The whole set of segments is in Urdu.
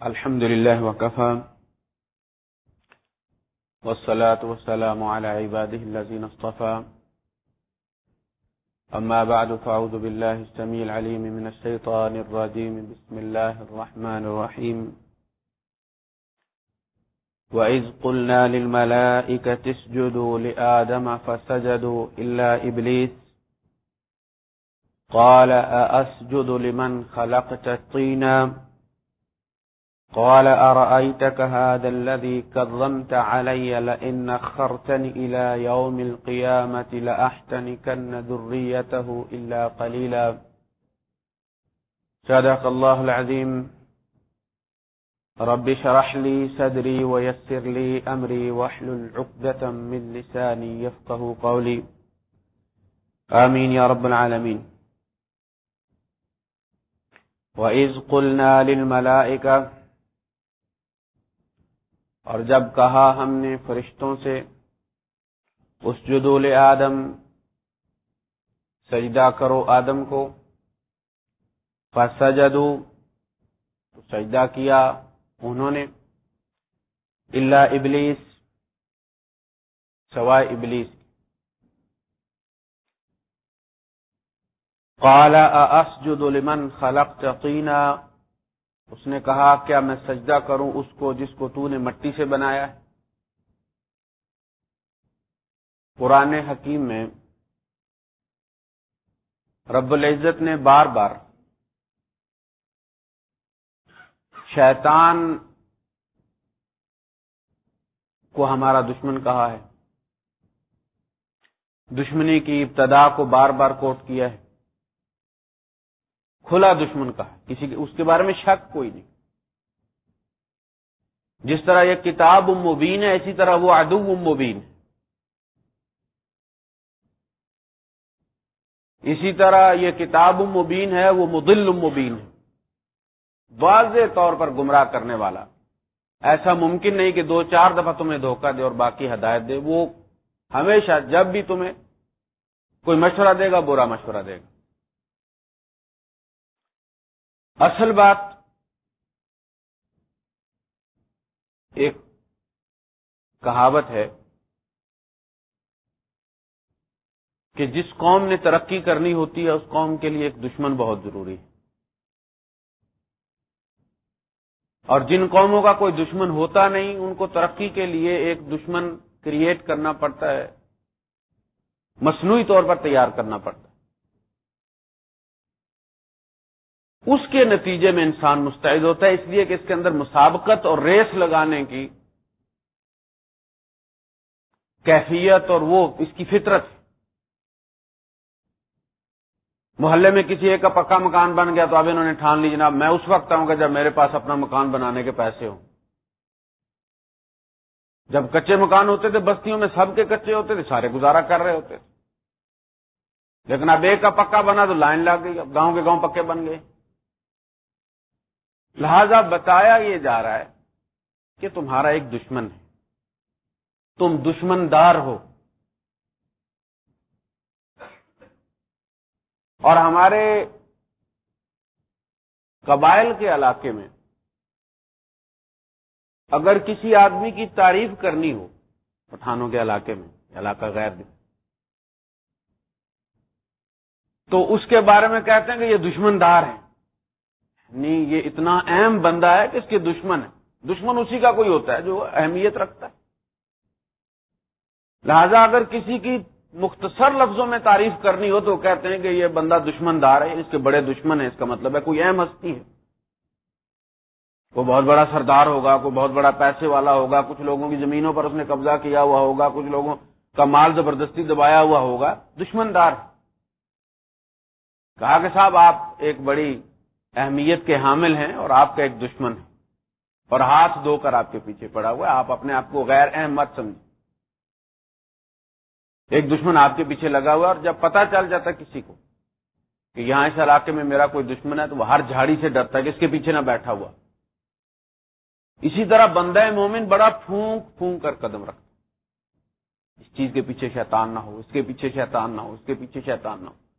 الحمد لله وكفى. والصلاة والسلام على عباده الذين اصطفى. أما بعد، فأعوذ بالله السميع العليم من الشيطان الرجيم. بسم الله الرحمن الرحيم. وإذ قلنا للملائكة اسجدوا لآدم فسجدوا إلا إبليس. قال أأسجد لمن خلقت الطينا قال أرأيتك هذا الذي كظمت علي لئن أخرتني إلى يوم القيامة لأحتنكن ذريته إلا قليلا. صدق الله العظيم. رب شرح لي صدري ويسر لي أمري وحل العقدة من لساني يفقه قولي. آمين يا رب العالمين. وإذ قلنا للملائكة اور جب کہا ہم نے فرشتوں سے، اس جدول آدم، سجدہ کرو آدم کو۔ فسجدو تو سجدہ کیا انہوں نے۔ اللہ ابلیس، سوائے ابلیس۔ قال اسجد لمن خلقت طینا اس نے کہا، کیا میں سجدہ کروں اس کو جس کو تو نے مٹی سے بنایا ہے؟ قرآن حکیم میں رب العزت نے بار بار شیطان کو ہمارا دشمن کہا ہے۔ دشمنی کی ابتدا کو بار بار کوٹ کیا ہے۔ کھلا دشمن کا کسی اس کے بارے میں شک کوئی نہیں۔ جس طرح یہ کتاب مبین ہے، اسی طرح وہ ادب مبین ہے۔ اسی طرح یہ کتاب مبین ہے، وہ مدل مبین ہے۔ واضح طور پر گمراہ کرنے والا۔ ایسا ممکن نہیں کہ دو چار دفعہ تمہیں دھوکہ دے اور باقی ہدایت دے۔ وہ ہمیشہ جب بھی تمہیں کوئی مشورہ دے گا، برا مشورہ دے گا۔ اصل بات ایک کہاوت ہے کہ جس قوم نے ترقی کرنی ہوتی ہے، اس قوم کے لیے ایک دشمن بہت ضروری ہے۔ اور جن قوموں کا کوئی دشمن ہوتا نہیں، ان کو ترقی کے لیے ایک دشمن کریٹ کرنا پڑتا ہے، مصنوعی طور پر تیار کرنا پڑتا ہے۔ اس کے نتیجے میں انسان مستعد ہوتا ہے، اس لیے کہ اس کے اندر مسابقت اور ریس لگانے کی کیفیت اور وہ اس کی فطرت۔ محلے میں کسی ایک کا پکا مکان بن گیا تو اب انہوں نے ٹھان لی، جناب، میں اس وقت آؤں گا جب میرے پاس اپنا مکان بنانے کے پیسے ہوں۔ جب کچے مکان ہوتے تھے، بستیوں میں سب کے کچے ہوتے تھے، سارے گزارا کر رہے ہوتے تھے۔ لیکن اب ایک کا پکا بنا تو لائن لگ گئی، اب گاؤں کے گاؤں پکے بن گئے۔ لہذا بتایا یہ جا رہا ہے کہ تمہارا ایک دشمن ہے۔ تم دشمن دار ہو۔ اور ہمارے قبائل کے علاقے میں اگر کسی آدمی کی تعریف کرنی ہو پٹھانوں کے علاقے میں، علاقہ غیر بھی تو اس کے بارے میں کہتے ہیں کہ یہ دشمن دار ہیں۔ نہیں، یہ اتنا اہم بندہ ہے کہ اس کے دشمن ہے دشمن اسی کا کوئی ہوتا ہے جو اہمیت رکھتا ہے۔ لہذا اگر کسی کی مختصر لفظوں میں تعریف کرنی ہو تو کہتے ہیں کہ یہ بندہ دشمن دار ہے، اس کے بڑے دشمن ہے اس کا مطلب ہے کوئی اہم ہستی ہے۔ کوئی بہت بڑا سردار ہوگا، کوئی بہت بڑا پیسے والا ہوگا، کچھ لوگوں کی زمینوں پر اس نے قبضہ کیا ہوا ہوگا، کچھ لوگوں کا مال زبردستی دبایا ہوا ہوگا۔ دشمن دار کہا کہ صاحب، آپ ایک بڑی اہمیت کے حامل ہیں اور آپ کا ایک دشمن ہے۔ اور ہاتھ دھو کر آپ کے پیچھے پڑا ہوا ہے، آپ اپنے آپ کو غیر اہم مت سمجھیں۔ ایک دشمن آپ کے پیچھے لگا ہوا اور جب پتا چل جاتا کسی کو کہ یہاں اس علاقے میں میرا کوئی دشمن ہے، تو وہ ہر جھاڑی سے ڈرتا ہے کہ اس کے پیچھے نہ بیٹھا ہوا۔ اسی طرح بندہ مومن بڑا پھونک پھونک کر قدم رکھتا اس چیز کے پیچھے شیطان نہ ہو، اس کے پیچھے شیطان نہ ہو، اس کے پیچھے شیطان نہ ہو۔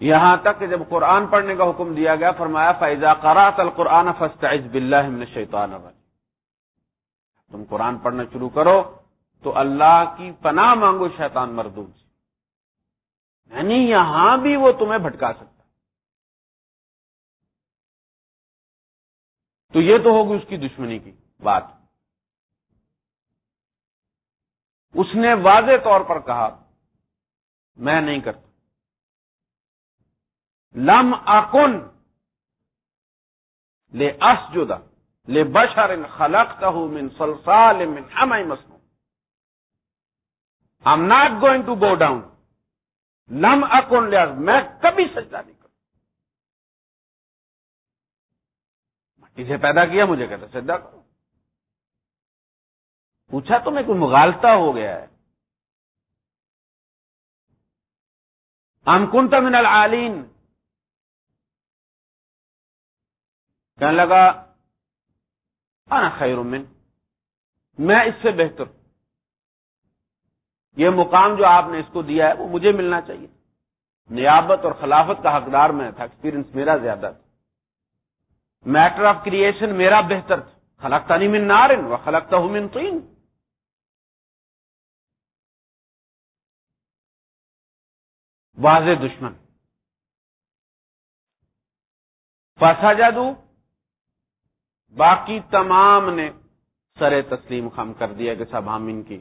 یہاں تک کہ جب قرآن پڑھنے کا حکم دیا گیا، فرمایا فیضا قرات القرآن فسطز بلّہ شیطان تم قرآن پڑھنا شروع کرو تو اللہ کی پناہ مانگو شیطان مردود سے۔ یعنی یہاں بھی وہ تمہیں بھٹکا سکتا۔ تو یہ تو ہوگی اس کی دشمنی کی بات۔ اس نے واضح طور پر کہا، میں نہیں کرتا۔ لم اکن لے اس جدا لے بشر خلق من سلسال من ہمائی مسنو I am not going to go down لم اکن لے میں کبھی سجدہ نہیں کروں. مٹی سے پیدا کیا مجھے کہتا سجدہ کرو. پوچھا تو میں کوئی مغالتا ہو گیا ہے. ام کنت من العالین. کہنے لگا، انا خیر من میں اس سے بہتر یہ مقام جو آپ نے اس کو دیا ہے، وہ مجھے ملنا چاہیے۔ نیابت اور خلافت کا حقدار میں تھا ایکسپیرئنس میرا زیادہ تھا۔ میٹر آف کریشن میرا بہتر تھا۔ خلقتا نہیں من نارن و خلقتا ہوں من طین۔ واضح دشمن۔ فسا جادو باقی تمام نے سر تسلیم خم کر دیا کہ صاحب ہم ان کی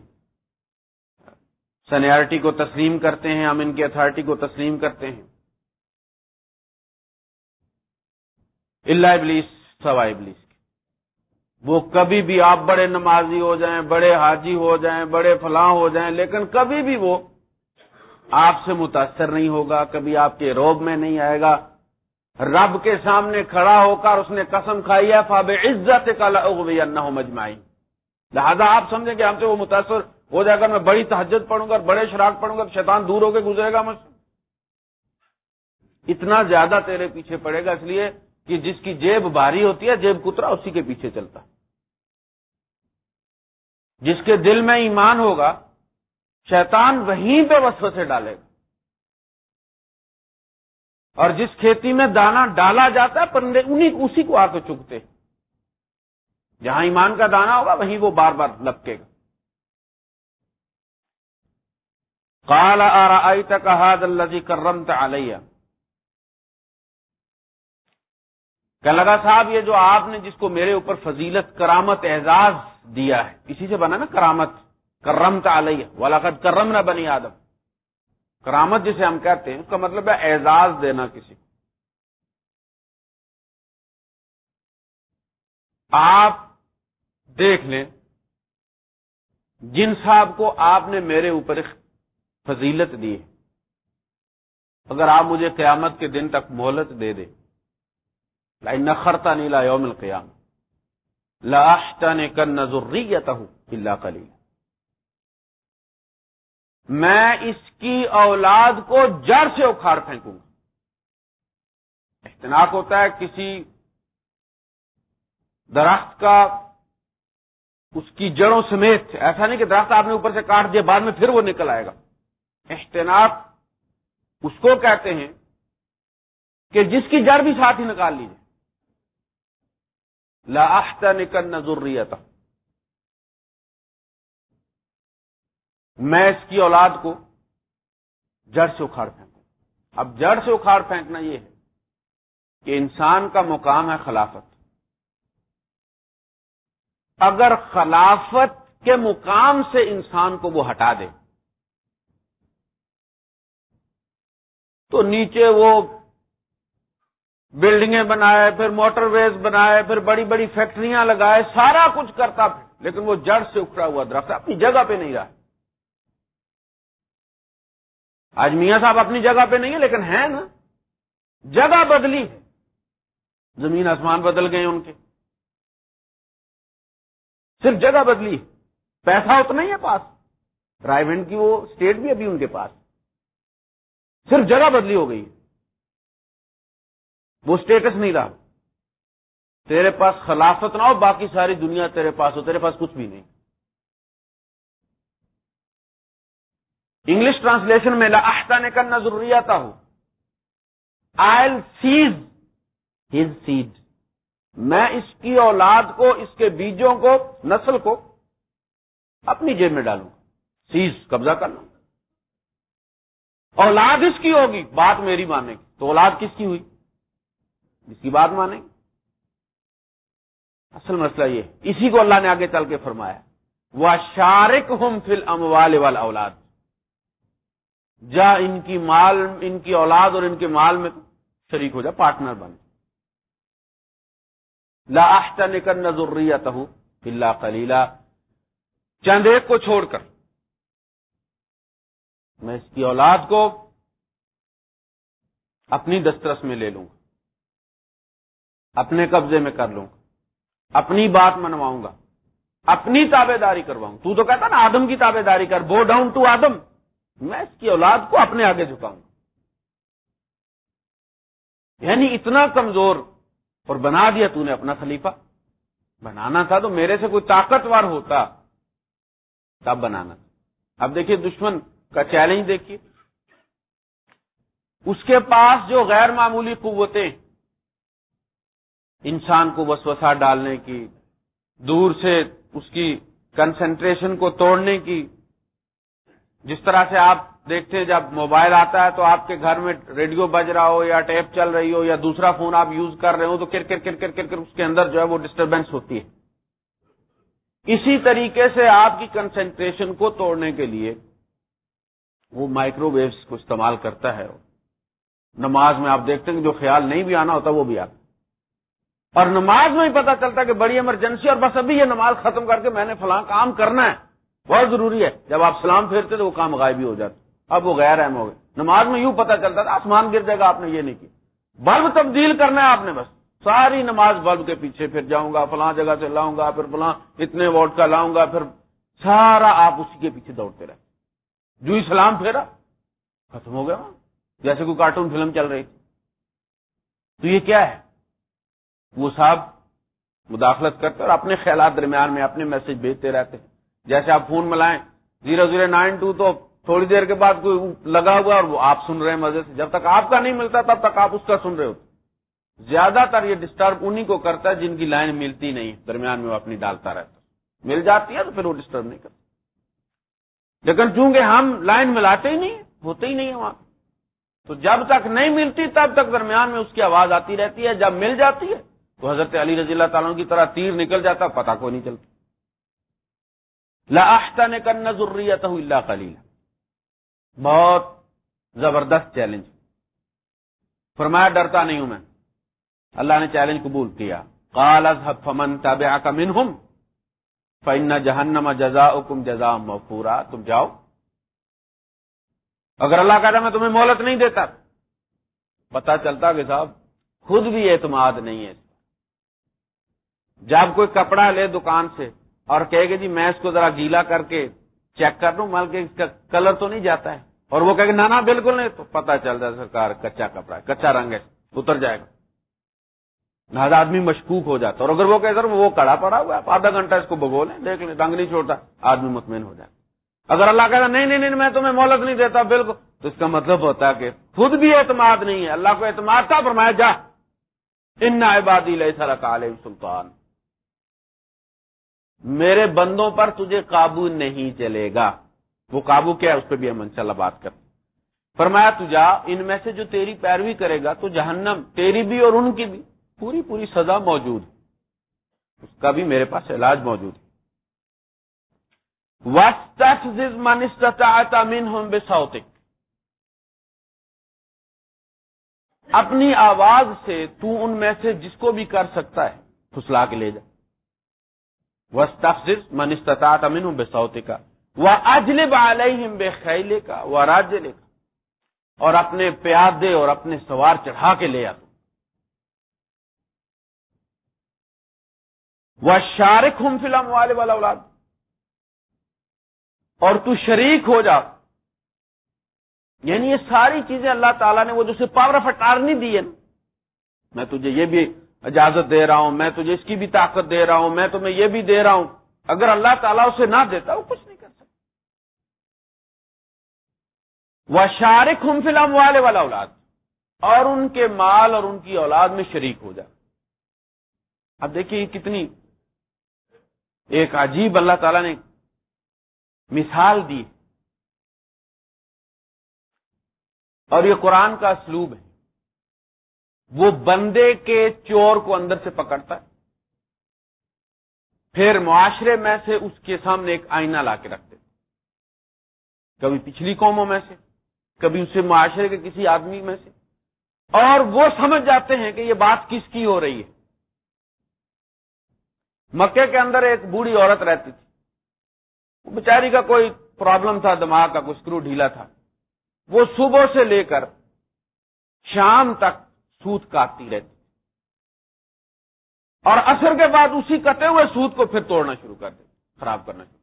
سینیارٹی کو تسلیم کرتے ہیں، ہم ان کی اتارٹی کو تسلیم کرتے ہیں۔ اللہ ابلیس، سوا ابلیس وہ کبھی بھی آپ بڑے نمازی ہو جائیں، بڑے حاجی ہو جائیں، بڑے فلاں ہو جائیں، لیکن کبھی بھی وہ آپ سے متاثر نہیں ہوگا، کبھی آپ کے روب میں نہیں آئے گا۔ رب کے سامنے کھڑا ہو کر اس نے قسم کھائی ہے فاب عزت کا مجمائی لہذا آپ سمجھیں کہ ہم سے وہ متاثر ہو جائے گا، میں بڑی تحجد پڑھوں گا، بڑے شراک پڑھوں گا، شیطان دور ہو کے گزرے گا مجھ سے۔ اتنا زیادہ تیرے پیچھے پڑے گا اس لیے کہ جس کی جیب بھاری ہوتی ہے، جیب کترا اسی کے پیچھے چلتا۔ جس کے دل میں ایمان ہوگا، شیطان وہیں پہ وسو سے ڈالے گا۔ اور جس کھیتی میں دانا ڈالا جاتا ہے پرندے انہیں اسی کو آ کے چکتے جہاں ایمان کا دانا ہوگا، وہیں وہ بار بار لپکے گا۔ کالا آئی تک اللہ کرم علیہ کیا لگا، صاحب، یہ جو آپ نے جس کو میرے اوپر فضیلت، کرامت، اعزاز دیا ہے کسی سے بنا نا کرامت کرم علیہ۔ ولاقت کرم نہ بنی آدم۔ کرامت جسے ہم کہتے ہیں، اس کا مطلب ہے اعزاز دینا کسی کو۔ آپ دیکھ لیں، جن صاحب کو آپ نے میرے اوپر فضیلت دی ہے، اگر آپ مجھے قیامت کے دن تک مہلت دے دیں لائی نخرتا نیلا یوم القیام لاشتا نے کر نظری ہوں اللہ کلی میں اس کی اولاد کو جڑ سے اکھاڑ پھینکوں گا۔ اختناق ہوتا ہے کسی درخت کا، اس کی جڑوں سمیت۔ ایسا نہیں کہ درخت آپ نے اوپر سے کاٹ دیا، بعد میں پھر وہ نکل آئے گا۔ احتناط اس کو کہتے ہیں کہ جس کی جڑ بھی ساتھ ہی نکال لیجیے لاحتا نکل نظریتا میں اس کی اولاد کو جڑ سے اکھاڑ پھینکوں۔ اب جڑ سے اکھاڑ پھینکنا یہ ہے کہ انسان کا مقام ہے خلافت۔ اگر خلافت کے مقام سے انسان کو وہ ہٹا دے، تو نیچے وہ بلڈنگیں بنائے، پھر موٹر ویز بنائے، پھر بڑی بڑی فیکٹریاں لگائے، سارا کچھ کرتا پھر، لیکن وہ جڑ سے اکھڑا ہوا درخت اپنی جگہ پہ نہیں رہا۔ آج میاں صاحب اپنی جگہ پہ نہیں ہے لیکن ہے نا۔ جگہ بدلی۔ زمین آسمان بدل گئے ان کے۔ صرف جگہ بدلی۔ پیسہ اتنا ہی ہے پاس۔ پرائیویٹ کی وہ اسٹیٹ بھی ابھی ان کے پاس۔ صرف جگہ بدلی ہو گئی۔ وہ اسٹیٹس نہیں رہا۔ تیرے پاس خلافت نہ ہو، باقی ساری دنیا تیرے پاس ہو۔ تیرے پاس کچھ بھی نہیں۔ انگلش ٹرانسلیشن میں لاحتا نے کرنا ضروری آتا ہو آئی سیز ہز سیڈ میں اس کی اولاد کو، اس کے بیجوں کو، نسل کو اپنی جیب میں ڈالوں. گا سیز قبضہ کر لوں. گا اولاد اس کی ہوگی، بات میری مانے گی. تو اولاد کس کی ہوئی؟ اس کی بات مانے گی. اصل مسئلہ یہ اسی کو اللہ نے آگے چل کے فرمایا. وہ شارک ہم فل ام والے والا اولاد جا ان کی مال، ان کی اولاد اور ان کے مال میں شریک ہو جا پارٹنر بنے لاحت نکر نظریت ہوں اللہ کلیلہ چند ایک کو چھوڑ کر۔ میں اس کی اولاد کو اپنی دسترس میں لے لوں گا۔ اپنے قبضے میں کر لوں گا۔ اپنی بات منواؤں گا۔ اپنی تابے داری کرواؤں۔ تو تو کہتا نا، آدم کی تابے داری کر۔ بو ڈاؤن ٹو آدم۔ میں اس کی اولاد کو اپنے آگے جھکاؤں گا۔ یعنی اتنا کمزور اور بنا دیا تو نے اپنا خلیفہ۔ بنانا تھا تو میرے سے کوئی طاقتور ہوتا، تب بنانا تھا۔ اب دیکھیے دشمن کا چیلنج دیکھیے۔ اس کے پاس جو غیر معمولی قوتیں، انسان کو وسوسہ ڈالنے کی، دور سے اس کی کنسنٹریشن کو توڑنے کی جس طرح سے آپ دیکھتے ہیں، جب موبائل آتا ہے تو آپ کے گھر میں ریڈیو بج رہا ہو یا ٹیپ چل رہی ہو یا دوسرا فون آپ یوز کر رہے ہو تو کر کر کر کر کر اس کے اندر جو ہے وہ ڈسٹربینس ہوتی ہے۔ اسی طریقے سے آپ کی کنسنٹریشن کو توڑنے کے لیے وہ مائکرو ویوز کو استعمال کرتا ہے۔ نماز میں آپ دیکھتے ہیں کہ جو خیال نہیں بھی آنا ہوتا وہ بھی آتا۔ اور نماز میں ہی پتا چلتا کہ بڑی ایمرجنسی اور بس ابھی یہ نماز ختم کر کے میں نے فلاں کام کرنا ہے۔ بہت ضروری ہے۔ جب آپ سلام پھیرتے تو وہ کام غائب بھی ہو جاتا اب وہ غیر اہم ہو گئے۔ نماز میں یوں پتا چلتا تھا، آسمان گر جائے گا، آپ نے یہ نہیں کیا۔ بلب تبدیل کرنا ہے آپ نے بس۔ ساری نماز بلب کے پیچھے پھر جاؤں گا، فلاں جگہ سے لاؤں گا، پھر فلاں اتنے ووٹ کا لاؤں گا، پھر سارا آپ اسی کے پیچھے دوڑتے رہے۔ جو ہی سلام پھیرا، ختم ہو گیا۔ جیسے کوئی کارٹون فلم چل رہی تھی۔ تو یہ کیا ہے؟ وہ صاحب مداخلت کرتے اور اپنے خیالات درمیان میں اپنے میسج بھیجتے رہتے۔ ہیں جیسے آپ فون ملائیں زیرو زیرو نائن ٹو تو تھوڑی دیر کے بعد کوئی لگا ہوا اور وہ آپ سن رہے ہیں مزے سے۔ جب تک آپ کا نہیں ملتا تب تک آپ اس کا سن رہے ہوتے زیادہ تر یہ ڈسٹرب انہیں کو کرتا ہے جن کی لائن ملتی نہیں، درمیان میں وہ اپنی ڈالتا رہتا مل جاتی ہے تو پھر وہ ڈسٹرب نہیں کرتا۔ لیکن چونکہ ہم لائن ملاتے ہی نہیں، ہوتے ہی نہیں وہاں۔ تو جب تک نہیں ملتی تب تک درمیان میں اس کی آواز آتی رہتی ہے۔ جب مل جاتی ہے تو حضرت علی رضی اللہ تعالیٰ کی طرح تیر نکل جاتا پتا کو نہیں چلتا۔ لاحتا نے کرنا ضروری اللہ خلیل بہت زبردست چیلنج فرمایا ڈرتا نہیں ہوں میں. اللہ نے چیلنج قبول کیا. کال فمن تب کا من ہوں فن جہنم جزا جزا مفورا تم جاؤ. اگر اللہ کہتا میں تمہیں مہلت نہیں دیتا. پتا چلتا کہ صاحب خود بھی اعتماد نہیں ہے. جب کوئی کپڑا لے دکان سے اور کہے گا جی میں اس کو ذرا گیلا کر کے چیک کر لوں مل کے اس کا کلر تو نہیں جاتا ہے۔ اور وہ کہ نانا بالکل نہیں۔ تو پتا چل جائے سرکار کچا کپڑا ہے، کچا رنگ ہے، اتر جائے گا۔ لہٰذا آدمی مشکوک ہو جاتا اور اگر وہ کہ سر، وہ کڑا پڑا ہوا ہے آدھا گھنٹہ اس کو بگو لیں، دیکھ لیں رنگ نہیں چھوڑتا، آدمی مطمئن ہو جائے اگر اللہ کہتا نہیں نہیں نہیں، میں تمہیں مولت نہیں دیتا، بالکل، تو اس کا مطلب ہوتا ہے کہ خود بھی اعتماد نہیں ہے۔ اللہ کو اعتماد تھا فرمایا، جا ان عبادی لیے سر علیہ سلطان۔ میرے بندوں پر تجھے قابو نہیں چلے گا۔ وہ قابو کیا ہے؟ اس پہ بھی ہم انشاءاللہ بات کرتے فرمایا تجا ان میں سے جو تیری پیروی کرے گا تو جہنم تیری بھی اور ان کی بھی۔ پوری پوری سزا موجود اس کا بھی میرے پاس علاج موجود ہے۔ اپنی آواز سے تو ان میں سے جس کو بھی کر سکتا ہے، پھسلا کے لے جا۔ وسط من استطاعت امین بے سوتے کا وہ اجل علیہم بے خیلے کا وہ راجلے کا اور اپنے پیادے اور اپنے سوار چڑھا کے لے آتا وہ شارک ہوں فلم والے والا اولاد اور تو شریک ہو جا۔ یعنی یہ ساری چیزیں اللہ تعالیٰ نے وہ جو پاور آف اٹارنی دی ہے نا۔ میں تجھے یہ بھی اجازت دے رہا ہوں، میں تجھے اس کی بھی طاقت دے رہا ہوں، میں تمہیں یہ بھی دے رہا ہوں۔ اگر اللہ تعالیٰ اسے نہ دیتا، وہ کچھ نہیں کر سکتا۔ وہ شارک ہم فلم والے والا اولاد اور ان کے مال اور ان کی اولاد میں شریک ہو جائے۔ اب دیکھیے کتنی ایک عجیب اللہ تعالی نے مثال دی اور یہ قرآن کا اسلوب ہے۔ وہ بندے کے چور کو اندر سے پکڑتا ہے۔ پھر معاشرے میں سے اس کے سامنے ایک آئینہ لا کے رکھتے کبھی پچھلی قوموں میں سے، کبھی اسے معاشرے کے کسی آدمی میں سے۔ اور وہ سمجھ جاتے ہیں کہ یہ بات کس کی ہو رہی ہے۔ مکے کے اندر ایک بوڑھی عورت رہتی تھی۔ بیچاری کا کوئی پرابلم تھا، دماغ کا کوئی اسکرو ڈھیلا تھا۔ وہ صبح سے لے کر شام تک سوت کاٹتی رہتی۔ اور اثر کے بعد اسی کٹے ہوئے سود کو پھر توڑنا شروع کر دے، خراب کرنا شروع۔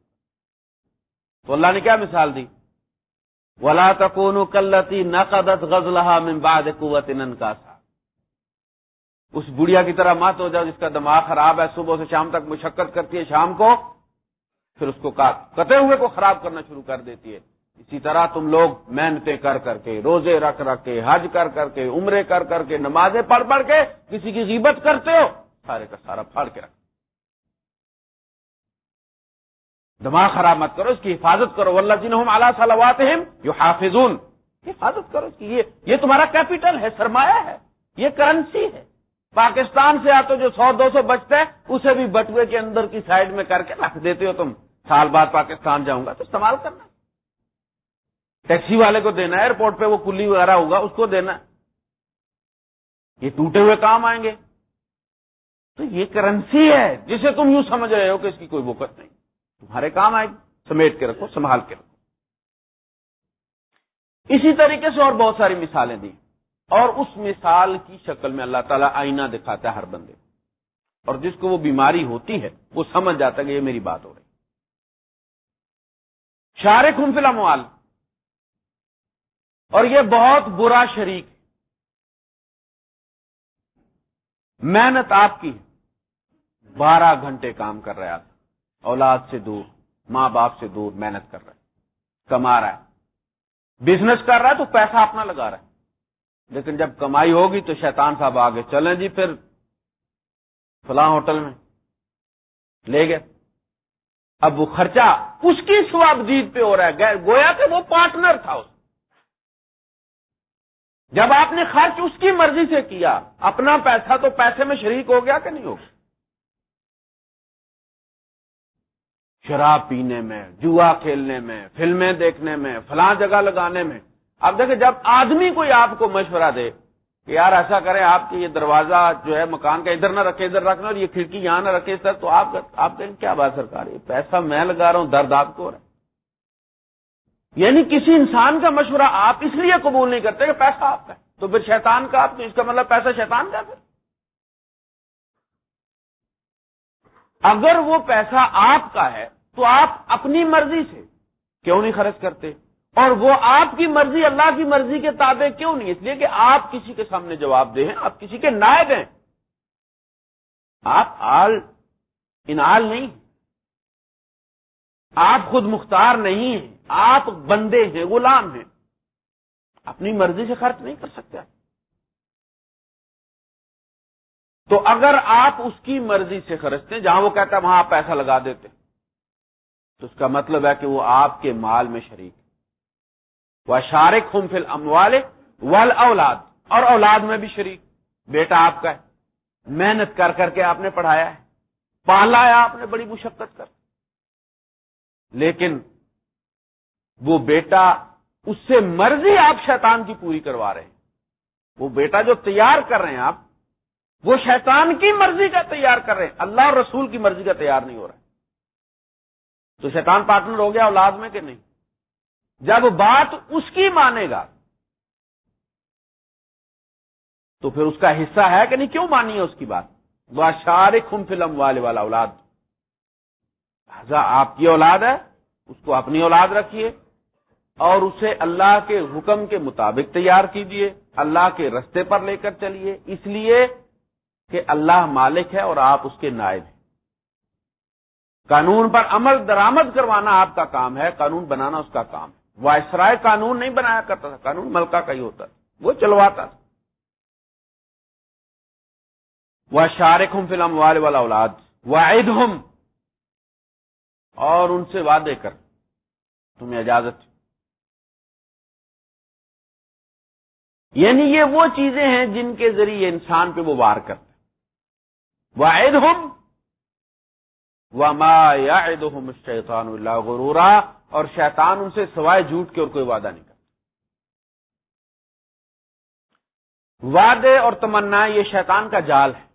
تو اللہ نے کیا مثال دی؟ ولا تکون کلتی نقدت غزلہ من بعد قوت کا اس بڑھیا کی طرح مت ہو جاؤ جس کا دماغ خراب ہے، صبح سے شام تک مشقت کرتی ہے، شام کو پھر اس کو کاٹ، کٹے ہوئے کو خراب کرنا شروع کر دیتی ہے۔ اسی طرح تم لوگ محنتیں کر کر کے، روزے رکھ رکھ کے، حج کر کر کے، عمرے کر کر کے، نمازیں پڑھ پڑھ کے کسی کی غیبت کرتے ہو، سارے کا سارا پھاڑ کے رکھ۔ دماغ خراب مت کرو، اس کی حفاظت کرو۔ اللہ جی ہم اعلیٰ صلاحات ہیں جو حافظون حفاظت کرو اس کی۔ یہ یہ تمہارا کیپیٹل ہے، سرمایہ ہے، یہ کرنسی ہے۔ پاکستان سے آتے جو سو، دو سو بچتا ہے، اسے بھی بٹوے کے اندر کی سائڈ میں کر کے رکھ دیتے ہو تم۔ سال بعد پاکستان جاؤں گا تو استعمال کرنا۔ ٹیکسی والے کو دینا ہے، ایئرپورٹ پہ وہ کلی وغیرہ ہوگا، اس کو دینا یہ ٹوٹے ہوئے کام آئیں گے۔ تو یہ کرنسی ہے، جسے تم یوں سمجھ رہے ہو کہ اس کی کوئی وقت نہیں۔ تمہارے کام آئے گی، سمیٹ کے رکھو، سنبھال کے رکھو۔ اسی طریقے سے اور بہت ساری مثالیں دی۔ اور اس مثال کی شکل میں اللہ تعالیٰ آئینہ دکھاتا ہے ہر بندے اور جس کو وہ بیماری ہوتی ہے، وہ سمجھ جاتا ہے کہ یہ میری بات ہو رہی شارق ہوں فلم اور یہ بہت برا شریک محنت آپ کی بارہ گھنٹے کام کر رہا تھا اولاد سے دور، ماں باپ سے دور محنت کر رہا ہے کما رہا ہے۔ بزنس کر رہا ہے تو پیسہ اپنا لگا رہا ہے۔ لیکن جب کمائی ہوگی تو شیطان صاحب آگے چلیں جی پھر فلاں ہوٹل میں لے گئے۔ اب وہ خرچہ اس کی سواب جیت پہ ہو رہا ہے۔ گویا کہ وہ پارٹنر تھا اس جب آپ نے خرچ اس کی مرضی سے کیا، اپنا پیسہ تو پیسے میں شریک ہو گیا کہ نہیں ہوگا شراب پینے میں، جوا کھیلنے میں، فلمیں دیکھنے میں، فلاں جگہ لگانے میں۔ اب دیکھیں، جب آدمی کوئی آپ کو مشورہ دے کہ یار ایسا کریں، آپ کی یہ دروازہ جو ہے، مکان کا ادھر نہ رکھے، ادھر رکھنا، اور یہ کھڑکی یہاں نہ رکھے، سر، تو آپ آپ کہیں کیا بات سرکار؟ یہ پیسہ میں لگا رہا ہوں، درد آپ کو ہو رہا ہے۔ یعنی کسی انسان کا مشورہ آپ اس لیے قبول نہیں کرتے کہ پیسہ آپ کا ہے۔ تو پھر شیطان کا آپ تو اس کا مطلب پیسہ شیطان کا پھر۔ اگر وہ پیسہ آپ کا ہے تو آپ اپنی مرضی سے کیوں نہیں خرچ کرتے؟ اور وہ آپ کی مرضی، اللہ کی مرضی کے تابع کیوں نہیں؟ اس لیے کہ آپ کسی کے سامنے جواب دے ہیں، آپ کسی کے نائب ہیں۔ آپ آل ان آل نہیں آپ خود مختار نہیں ہیں۔ آپ بندے ہیں، غلام ہیں۔ اپنی مرضی سے خرچ نہیں کر سکتے تو اگر آپ اس کی مرضی سے خرچتے ہیں، جہاں وہ کہتا ہے، وہاں آپ پیسہ لگا دیتے تو اس کا مطلب ہے کہ وہ آپ کے مال میں شریک وہ شارک ہم فل اموال ول اولاد اور اولاد میں بھی شریک۔ بیٹا آپ کا ہے۔ محنت کر کر کے آپ نے پڑھایا ہے۔ پالا ہے، آپ نے بڑی مشقت کر۔ لیکن وہ بیٹا اس سے مرضی آپ شیطان کی پوری کروا رہے ہیں۔ وہ بیٹا جو تیار کر رہے ہیں آپ، وہ شیطان کی مرضی کا تیار کر رہے ہیں۔ اللہ اور رسول کی مرضی کا تیار نہیں ہو رہا تو شیطان پارٹنر ہو گیا اولاد میں کہ نہیں؟ جب بات اس کی مانے گا، تو پھر اس کا حصہ ہے کہ نہیں؟ کیوں مانی ہے اس کی بات؟ وہ شارک خم فلم والے والا اولاد آپ کی اولاد ہے، اس کو اپنی اولاد رکھیے۔ اور اسے اللہ کے حکم کے مطابق تیار کیجیے اللہ کے رستے پر لے کر چلیے۔ اس لیے کہ اللہ مالک ہے اور آپ اس کے نائب ہیں۔ قانون پر عمل درامد کروانا آپ کا کام ہے، قانون بنانا اس کا کام ہے۔ وائسرائے قانون نہیں بنایا کرتا تھا، قانون ملکہ کا ہی ہوتا تھا۔ وہ چلواتا تھا۔ وہ شارک ہوں فلم والے والا اولاد واحد ہم اور ان سے وعدے کر۔ تمہیں اجازت یعنی یہ وہ چیزیں ہیں جن کے ذریعے انسان پہ وہ وار کرتے واحد ہم وما يعدهم الشيطان الا غرورا اور شیطان ان سے سوائے جھوٹ کے اور کوئی وعدہ نہیں کرتا۔ وعدے اور تمنا یہ شیطان کا جال ہے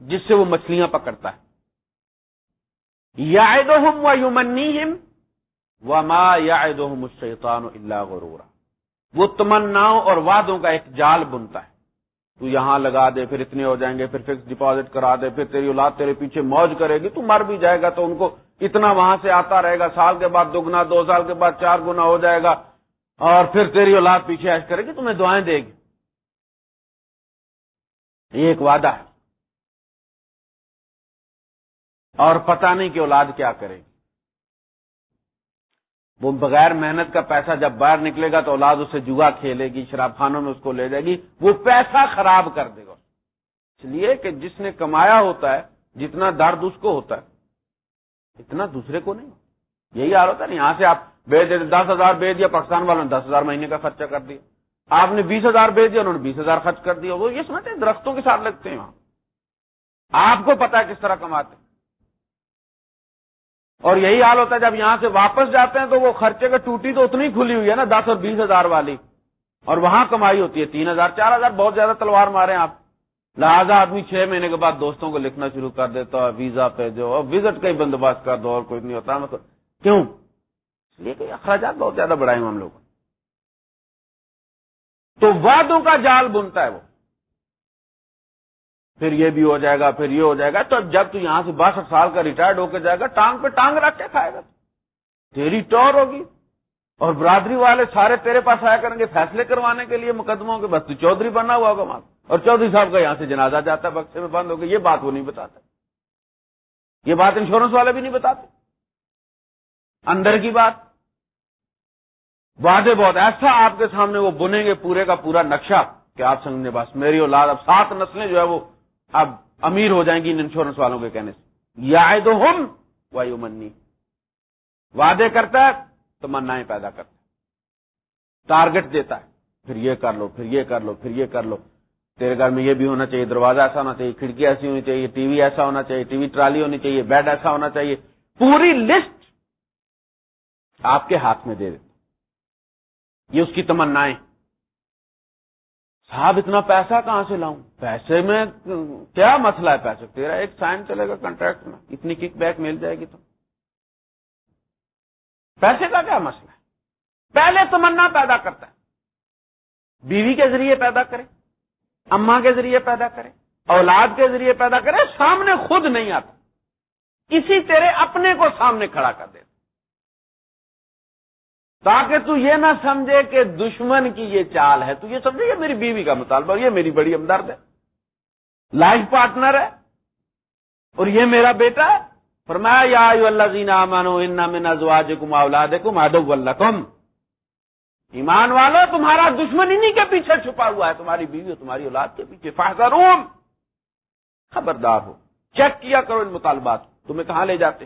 جس سے وہ مچھلیاں پکڑتا ہے۔ یادم و یومنیم وما یادم الشیطان اللہ غرورا۔ وہ تمناؤں اور وعدوں کا ایک جال بنتا ہے۔ تو یہاں لگا دے، پھر اتنے ہو جائیں گے، پھر فکس ڈپازٹ کرا دے، پھر تیری اولاد تیرے پیچھے موج کرے گی، تو مر بھی جائے گا، تو ان کو اتنا وہاں سے آتا رہے گا۔ سال کے بعد دگنا، دو سال کے بعد چار گنا ہو جائے گا۔ اور پھر تیری اولاد پیچھے ایش کرے گی تمہیں دعائیں دے گی۔ یہ ایک وعدہ ہے۔ اور پتہ نہیں کہ اولاد کیا کرے گی۔ وہ بغیر محنت کا پیسہ جب باہر نکلے گا تو اولاد اسے جگا کھیلے گی، شراب خانوں میں اس کو لے جائے گی۔ وہ پیسہ خراب کر دے گا۔ اس لیے کہ جس نے کمایا ہوتا ہے، جتنا درد اس کو ہوتا ہے، اتنا دوسرے کو نہیں۔ یہی حال ہوتا ہے یہاں سے آپ بیچ دیتے دس ہزار بیچ دیا، پاکستان والوں نے دس ہزار مہینے کا خرچہ کر دیا۔ آپ نے بیس ہزار بیچ دیا، انہوں نے بیس ہزار خرچ کر دیا۔ وہ یہ سمجھتے ہیں، درختوں کے ساتھ لگتے ہیں۔ وہاں آپ کو پتا ہے کس طرح کماتے ہیں۔ اور یہی حال ہوتا ہے، جب یہاں سے واپس جاتے ہیں تو وہ خرچے کا ٹوٹی تو اتنی کھلی ہوئی ہے نا، دس اور بیس ہزار والی۔ اور وہاں کمائی ہوتی ہے، تین ہزار، چار ہزار، بہت زیادہ تلوار مارے آپ۔ لہٰذا آدمی چھ مہینے کے بعد دوستوں کو لکھنا شروع کر دیتا ہے ویزا پہ جو اور وزٹ کا ہی بندوبست کر دو، اور کچھ نہیں ہوتا مطلب کیوں؟ اس لیے کہ اخراجات بہت زیادہ بڑھائے ہم لوگ۔ تو وعدوں کا جال بنتا ہے وہ۔ پھر یہ بھی ہو جائے گا، پھر یہ ہو جائے گا۔ تو جب تو یہاں سے باسٹھ سال کا ریٹائرڈ ہو کے جائے گا، ٹانگ پہ ٹانگ رکھ کے کھائے گا۔ تیری ٹور ہوگی۔ اور برادری والے سارے تیرے پاس آیا کریں گے فیصلے کروانے کے لیے مقدموں کے، بس تو چودھری بنا ہوا ہوگا وہاں۔ اور چودھری صاحب کا یہاں سے جنازہ جاتا ہے، بکسے میں بند ہو گیا یہ بات وہ نہیں بتاتا یہ بات انشورنس والے بھی نہیں بتاتے۔ اندر کی بات۔ وعدے بہت، ایسا آپ کے سامنے وہ بنیں گے پورے کا پورا نقشہ کہ آپ سمجھنے بس، میری اولاد اب سات نسلیں جو ہے وہ اب امیر ہو جائیں گی ان انشورنس والوں کے کہنے سے۔ یا دو ہم وایو وعدے کرتا ہے تو منائیں پیدا کرتا ہے۔ ٹارگٹ دیتا ہے۔ پھر یہ کر لو، پھر یہ کر لو، پھر یہ کر لو۔ تیرے گھر میں یہ بھی ہونا چاہیے، دروازہ ایسا ہونا چاہیے، کھڑکی ایسی ہونی چاہیے، ٹی وی ایسا ہونا چاہیے، ٹی وی ٹرالی ہونی چاہیے، بیڈ ایسا ہونا چاہیے۔ پوری لسٹ آپ کے ہاتھ میں دے دیتا۔ یہ اس کی تمنا صاحب، اتنا پیسہ کہاں سے لاؤں؟ پیسے میں کیا مسئلہ ہے؟ پیسے، تیرا ایک سائن چلے گا کنٹریکٹ میں۔ اتنی کک بیک مل جائے گی تو۔ پیسے کا کیا مسئلہ ہے؟ پہلے تمنا پیدا کرتا ہے۔ بیوی کے ذریعے پیدا کرے اما کے ذریعے پیدا کرے، اولاد کے ذریعے پیدا کرے، سامنے خود نہیں آتا۔ کسی تیرے اپنے کو سامنے کھڑا کر دیتا۔ تاکہ تو یہ نہ سمجھے کہ دشمن کی یہ چال ہے تو یہ سمجھے یہ میری بیوی کا مطالبہ یہ میری بڑی ہمدرد ہے۔ لائف پارٹنر ہے اور یہ میرا بیٹا ہے۔ فرمایا، یا اللہ زینا مانو کم اولاد اللہ کم ایمان والا تمہارا دشمن انہیں کے پیچھے چھپا ہوا ہے، تمہاری بیوی تمہاری اولاد کے پیچھے۔ فاضر خبردار ہو، چیک کیا کرو ان مطالبات تمہیں کہاں لے جاتے؟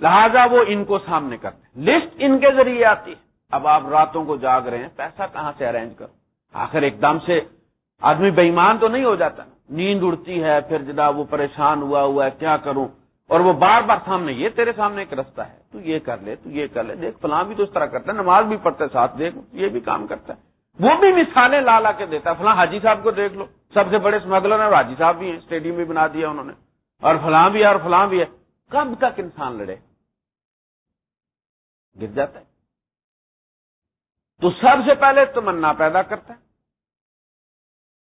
لہذا وہ ان کو سامنے کرتے لسٹ ان کے ذریعے آتی ہے۔ اب آپ راتوں کو جاگ رہے ہیں، پیسہ کہاں سے ارینج کرو؟ آخر ایک دم سے آدمی بےمان تو نہیں ہو جاتا۔ نیند اڑتی ہے، پھر جناب وہ پریشان ہوا ہوا ہے، کیا کروں؟ اور وہ بار بار سامنے، یہ تیرے سامنے ایک رستہ ہے۔ تو یہ کر لے، تو یہ کر لے۔ دیکھ، فلاں بھی تو اس طرح کرتا ہے، نماز بھی پڑھتا ہے، ساتھ دیکھ، یہ بھی کام کرتا ہے۔ وہ بھی مثالیں لا لا کے دیتا ہے۔ فلاں حاجی صاحب کو دیکھ لو۔ سب سے بڑے اسمگلر ہیں، اور حاجی صاحب بھی ہیں اسٹیڈیم بھی بنا دیا انہوں نے۔ اور فلاں بھی ہے، اور فلاں بھی ہے۔ کب تک انسان لڑے؟ گر جاتا ہے۔ تو سب سے پہلے تمنا پیدا کرتا ہے۔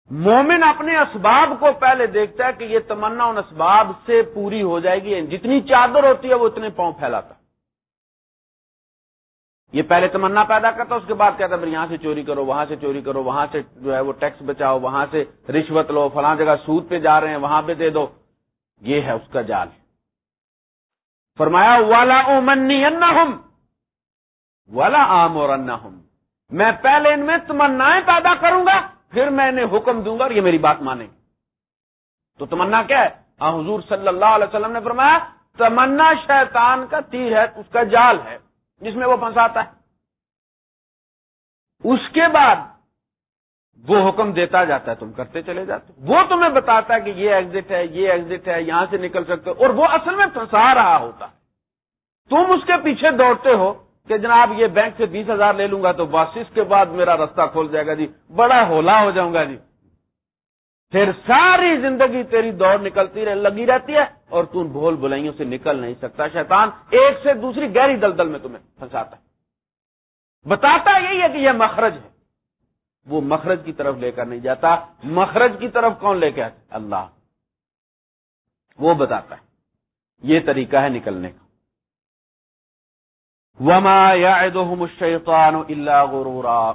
مومن اپنے اسباب کو پہلے دیکھتا ہے کہ یہ تمنا ان اسباب سے پوری ہو جائے گی یعنی جتنی چادر ہوتی ہے وہ اتنے پاؤں پھیلاتا۔ یہ پہلے تمنا پیدا کرتا، اس کے بعد کہتا ہے یہاں سے چوری کرو، وہاں سے چوری کرو، وہاں سے جو ہے وہ ٹیکس بچاؤ، وہاں سے رشوت لو، فلاں جگہ سود پہ جا رہے ہیں، وہاں پہ دے دو۔ یہ ہے اس کا جال۔ فرمایا والا اومنی ہم والا عام اور میں پہلے ان میں تمنا پیدا کروں گا، پھر میں نے حکم دوں گا اور یہ میری بات مانیں گے تو تمنا کیا ہے؟ حضور صلی اللہ علیہ وسلم نے فرمایا، تمنا شیطان کا تیر ہے، اس کا جال ہے، جس میں وہ پھنساتا ہے۔ اس کے بعد وہ حکم دیتا جاتا ہے، تم کرتے چلے جاتے وہ تمہیں بتاتا ہے کہ یہ ایگزٹ ہے، یہ ایگزٹ ہے، یہاں سے نکل سکتے ہو۔ اور وہ اصل میں پھنسا رہا ہوتا ہے۔ تم اس کے پیچھے دوڑتے ہو کہ جناب یہ بینک سے بیس ہزار لے لوں گا تو بس اس کے بعد میرا رستہ کھول جائے گا جی۔ بڑا ہولا ہو جاؤں گا جی۔ پھر ساری زندگی تیری دوڑ نکلتی رہ، لگی رہتی ہے اور تم بھول بلائیوں سے نکل نہیں سکتا۔ شیطان ایک سے دوسری گہری دلدل میں تمہیں پھنساتا ہے۔ بتاتا یہی ہے کہ یہ مخرج ہے۔ وہ مخرج کی طرف لے کر نہیں جاتا۔ مخرج کی طرف کون لے کے آتا اللہ۔ وہ بتاتا ہے۔ یہ طریقہ ہے نکلنے کا۔ وما یا الشیطان الا غرورا۔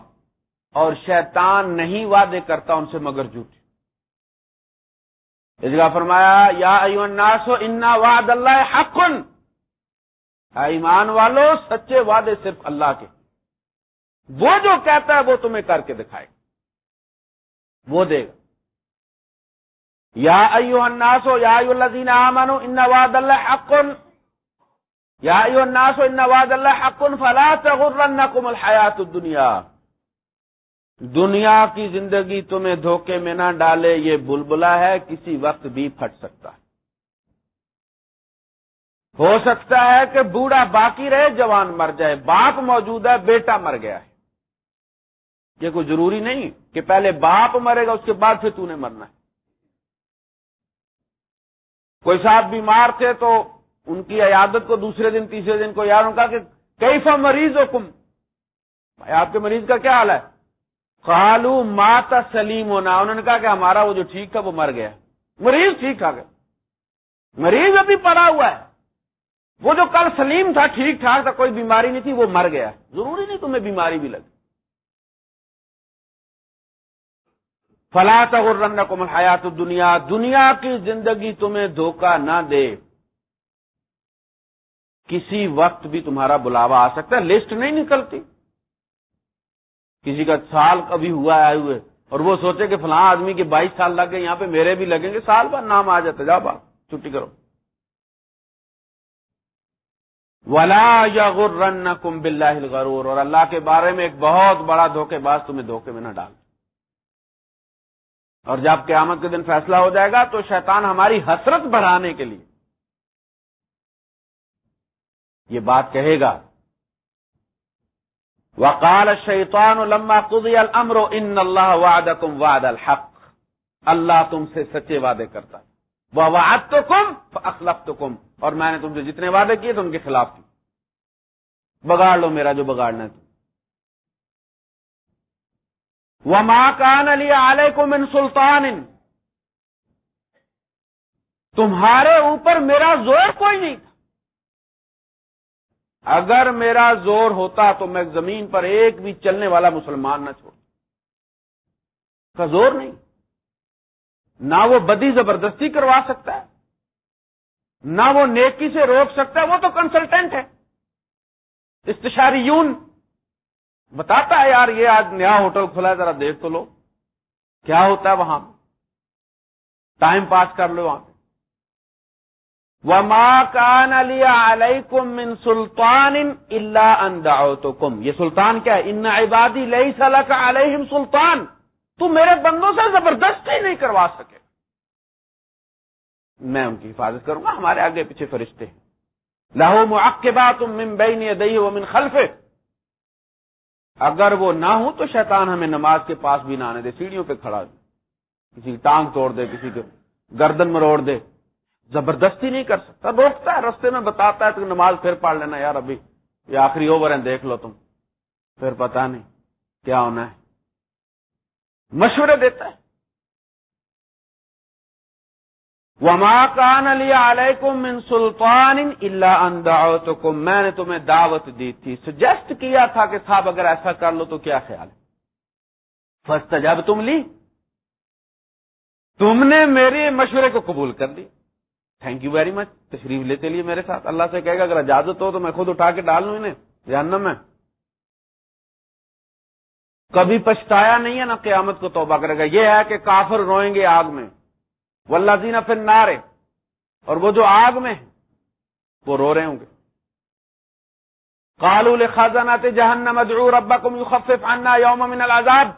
اور شیطان نہیں وعدے کرتا ان سے مگر جھوٹ۔ اس کا فرمایا، یا الناس، انا وعد اللہ حق۔ ایمان والو، سچے وعدے صرف اللہ کے۔ وہ جو کہتا ہے وہ تمہیں کر کے دکھائے گا۔ وہ دے گا۔ یا ایو الناسو یا ایو الذین آمنو ان وعد اللہ حق۔ یا ایو الناسو ان وعد اللہ حق۔ فلا تغرنکم الحیات الدنیا۔ دنیا کی زندگی تمہیں دھوکے میں نہ ڈالے، یہ بلبلا ہے، کسی وقت بھی پھٹ سکتا ہے۔ ہو سکتا ہے کہ بوڑھا باقی رہے، جوان مر جائے، باپ موجود ہے، بیٹا مر گیا ہے۔ یہ کوئی ضروری نہیں کہ پہلے باپ مرے گا، اس کے بعد پھر تو نے مرنا ہے۔ کوئی صاحب بیمار تھے تو ان کی عیادت کو دوسرے دن، تیسرے دن کو یار ان کا کہ کئی مریض ہو کم آپ کے مریض کا کیا حال ہے؟ خالو ماتا سلیم ہونا انہوں نے کہا کہ ہمارا وہ جو ٹھیک تھا وہ مر گیا۔ مریض ٹھیک ٹھاک ہے۔ مریض ابھی پڑا ہوا ہے۔ وہ جو کل سلیم تھا، ٹھیک ٹھاک تھا، کوئی بیماری نہیں تھی، وہ مر گیا۔ ضروری نہیں تمہیں بیماری بھی لگے فلا تغرن کو حیات دنیا دنیا کی زندگی تمہیں دھوکہ نہ دے۔ کسی وقت بھی تمہارا بلاوا آ سکتا ہے لسٹ نہیں نکلتی۔ کسی کا سال کبھی ہوا آئے ہوئے، اور وہ سوچے کہ فلاں آدمی کے بائیس سال لگ گئے، یہاں پہ میرے بھی لگیں گے، سال بعد نام آ جاتا جا بات چھٹی کرو۔ ولا یا غرن کم بلّہ اور اللہ کے بارے میں ایک بہت بڑا دھوکے باز تمہیں دھوکے میں نہ ڈال۔ اور جب قیامت کے دن فیصلہ ہو جائے گا تو شیطان ہماری حسرت بڑھانے کے لیے یہ بات کہے گا۔ وقال شیطان لما قضی الامر ان اللہ وعدکم وعد الحق۔ اللہ تم سے سچے وعدے کرتا وہ وعد تو کم اخلف تو کم اور میں نے تم سے جتنے وعدے کیے تو ان کے خلاف کی بگاڑ لو میرا جو بگاڑنا ہے وہ ماں کان علی علیہ کو من سلطان. تمہارے اوپر میرا زور کوئی نہیں تھا. اگر میرا زور ہوتا تو میں زمین پر ایک بھی چلنے والا مسلمان نہ چھوڑ کا زور نہیں. نہ وہ بدی زبردستی کروا سکتا ہے. نہ وہ نیکی سے روک سکتا ہے. وہ تو کنسلٹنٹ ہے. استشاری یون بتاتا ہے یار، یہ آج نیا ہوٹل کھلا ہے، ذرا دیکھ تو لو۔ کیا ہوتا ہے وہاں ٹائم پاس کر لو وہاں وما کان علی علیکم من سلطان اللہ انداؤ یہ سلطان کیا ہے؟ ان عبادی لئی سلک علیہم سلطان۔ تو میرے بندوں سے زبردستی نہیں کروا سکے۔ میں ان کی حفاظت کروں گا، ہمارے آگے پیچھے فرشتے ہیں۔ لاہو معقبات من بین یدیہ ومن خلفہ اگر وہ نہ ہو تو شیطان ہمیں نماز کے پاس بھی نہ آنے دے، سیڑھیوں پہ کھڑا دے۔ کسی کی ٹانگ توڑ دے، کسی کے گردن مروڑ دے۔ زبردستی نہیں کر سکتا، روکتا ہے، رستے میں بتاتا ہے تو نماز پھر پڑھ لینا، یار ابھی یہ آخری اوور ہے، دیکھ لو تم۔ پھر پتا نہیں کیا ہونا ہے۔ مشورے دیتا ہے۔ وما کان علی علیکم من سلطان اللہ انداؤ میں نے تمہیں دعوت دی تھی۔ سجیسٹ کیا تھا کہ صاحب اگر ایسا کر لو تو کیا خیال ہے؟ فسٹ جب تم لی تم نے میرے مشورے کو قبول کر لی تھینک یو ویری مچ تشریف لیتے لیے میرے ساتھ۔ اللہ سے کہے گا، اگر اجازت ہو تو میں خود اٹھا کے ڈال لوں انہیں۔ جہنم میں۔ کبھی پچھتایا نہیں ہے نا قیامت کو توبہ کرے گا۔ یہ ہے کہ کافر روئیں گے آگ میں۔ ولازین پھر نارے اور وہ جو آگ میں وہ رو رہے ہوں گے۔ کالول خزانات جہنم ادعو ربکم یخفف عنا یوم من العذاب۔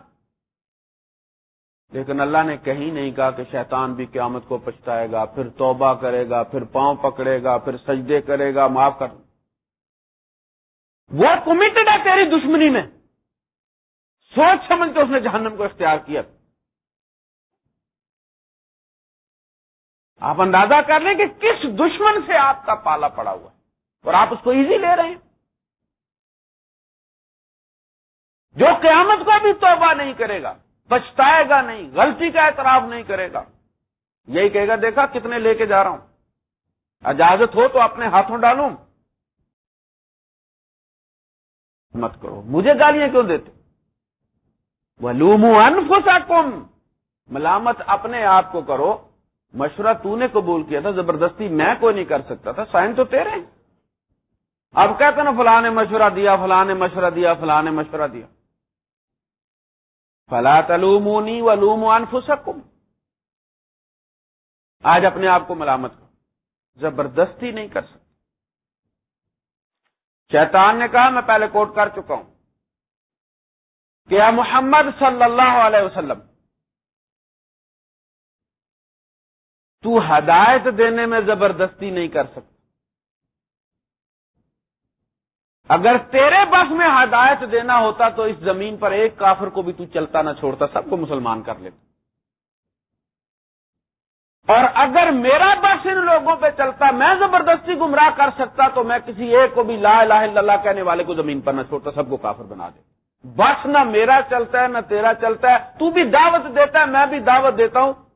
لیکن اللہ نے کہیں نہیں کہا کہ شیطان بھی قیامت کو پچھتائے گا، پھر توبہ کرے گا، پھر پاؤں پکڑے گا، پھر سجدے کرے گا، معاف کر۔ وہ کمیٹڈ ہے تیری دشمنی میں۔ سوچ سمجھ کے اس نے جہنم کو اختیار کیا۔ آپ اندازہ کر لیں کہ کس دشمن سے آپ کا پالا پڑا ہوا ہے اور آپ اس کو ایزی لے رہے ہیں۔ جو قیامت کو بھی توبہ نہیں کرے گا، پچھتائے گا نہیں، غلطی کا اعتراف نہیں کرے گا۔ یہی کہے گا، دیکھا کتنے لے کے جا رہا ہوں۔ اجازت ہو تو اپنے ہاتھوں ڈالوں۔ مت کرو، مجھے گالیاں کیوں دیتے؟ وہ لومو کم ملامت اپنے آپ کو کرو۔ مشورہ تو نے قبول کیا تھا، زبردستی میں کوئی نہیں کر سکتا تھا، سائن تو تیرے اب کہتے نا، فلاں نے مشورہ دیا، فلاں نے مشورہ دیا، فلاں نے مشورہ دیا۔ فلا تلومونی ولوم انفسکم۔ آج اپنے آپ کو ملامت کرو۔ زبردستی نہیں کر سکتا شیطان نے کہا، میں پہلے کوٹ کر چکا ہوں کہ محمد صلی اللہ علیہ وسلم تو ہدایت دینے میں زبردستی نہیں کر سکتا۔ اگر تیرے بس میں ہدایت دینا ہوتا تو اس زمین پر ایک کافر کو بھی تو چلتا نہ چھوڑتا، سب کو مسلمان کر لیتا۔ اور اگر میرا بس ان لوگوں پہ چلتا، میں زبردستی گمراہ کر سکتا تو میں کسی ایک کو بھی لا الہ الا اللہ کہنے والے کو زمین پر نہ چھوڑتا، سب کو کافر بنا دے۔ بس نہ میرا چلتا ہے، نہ تیرا چلتا ہے، تو بھی دعوت دیتا ہے، میں بھی دعوت دیتا ہوں۔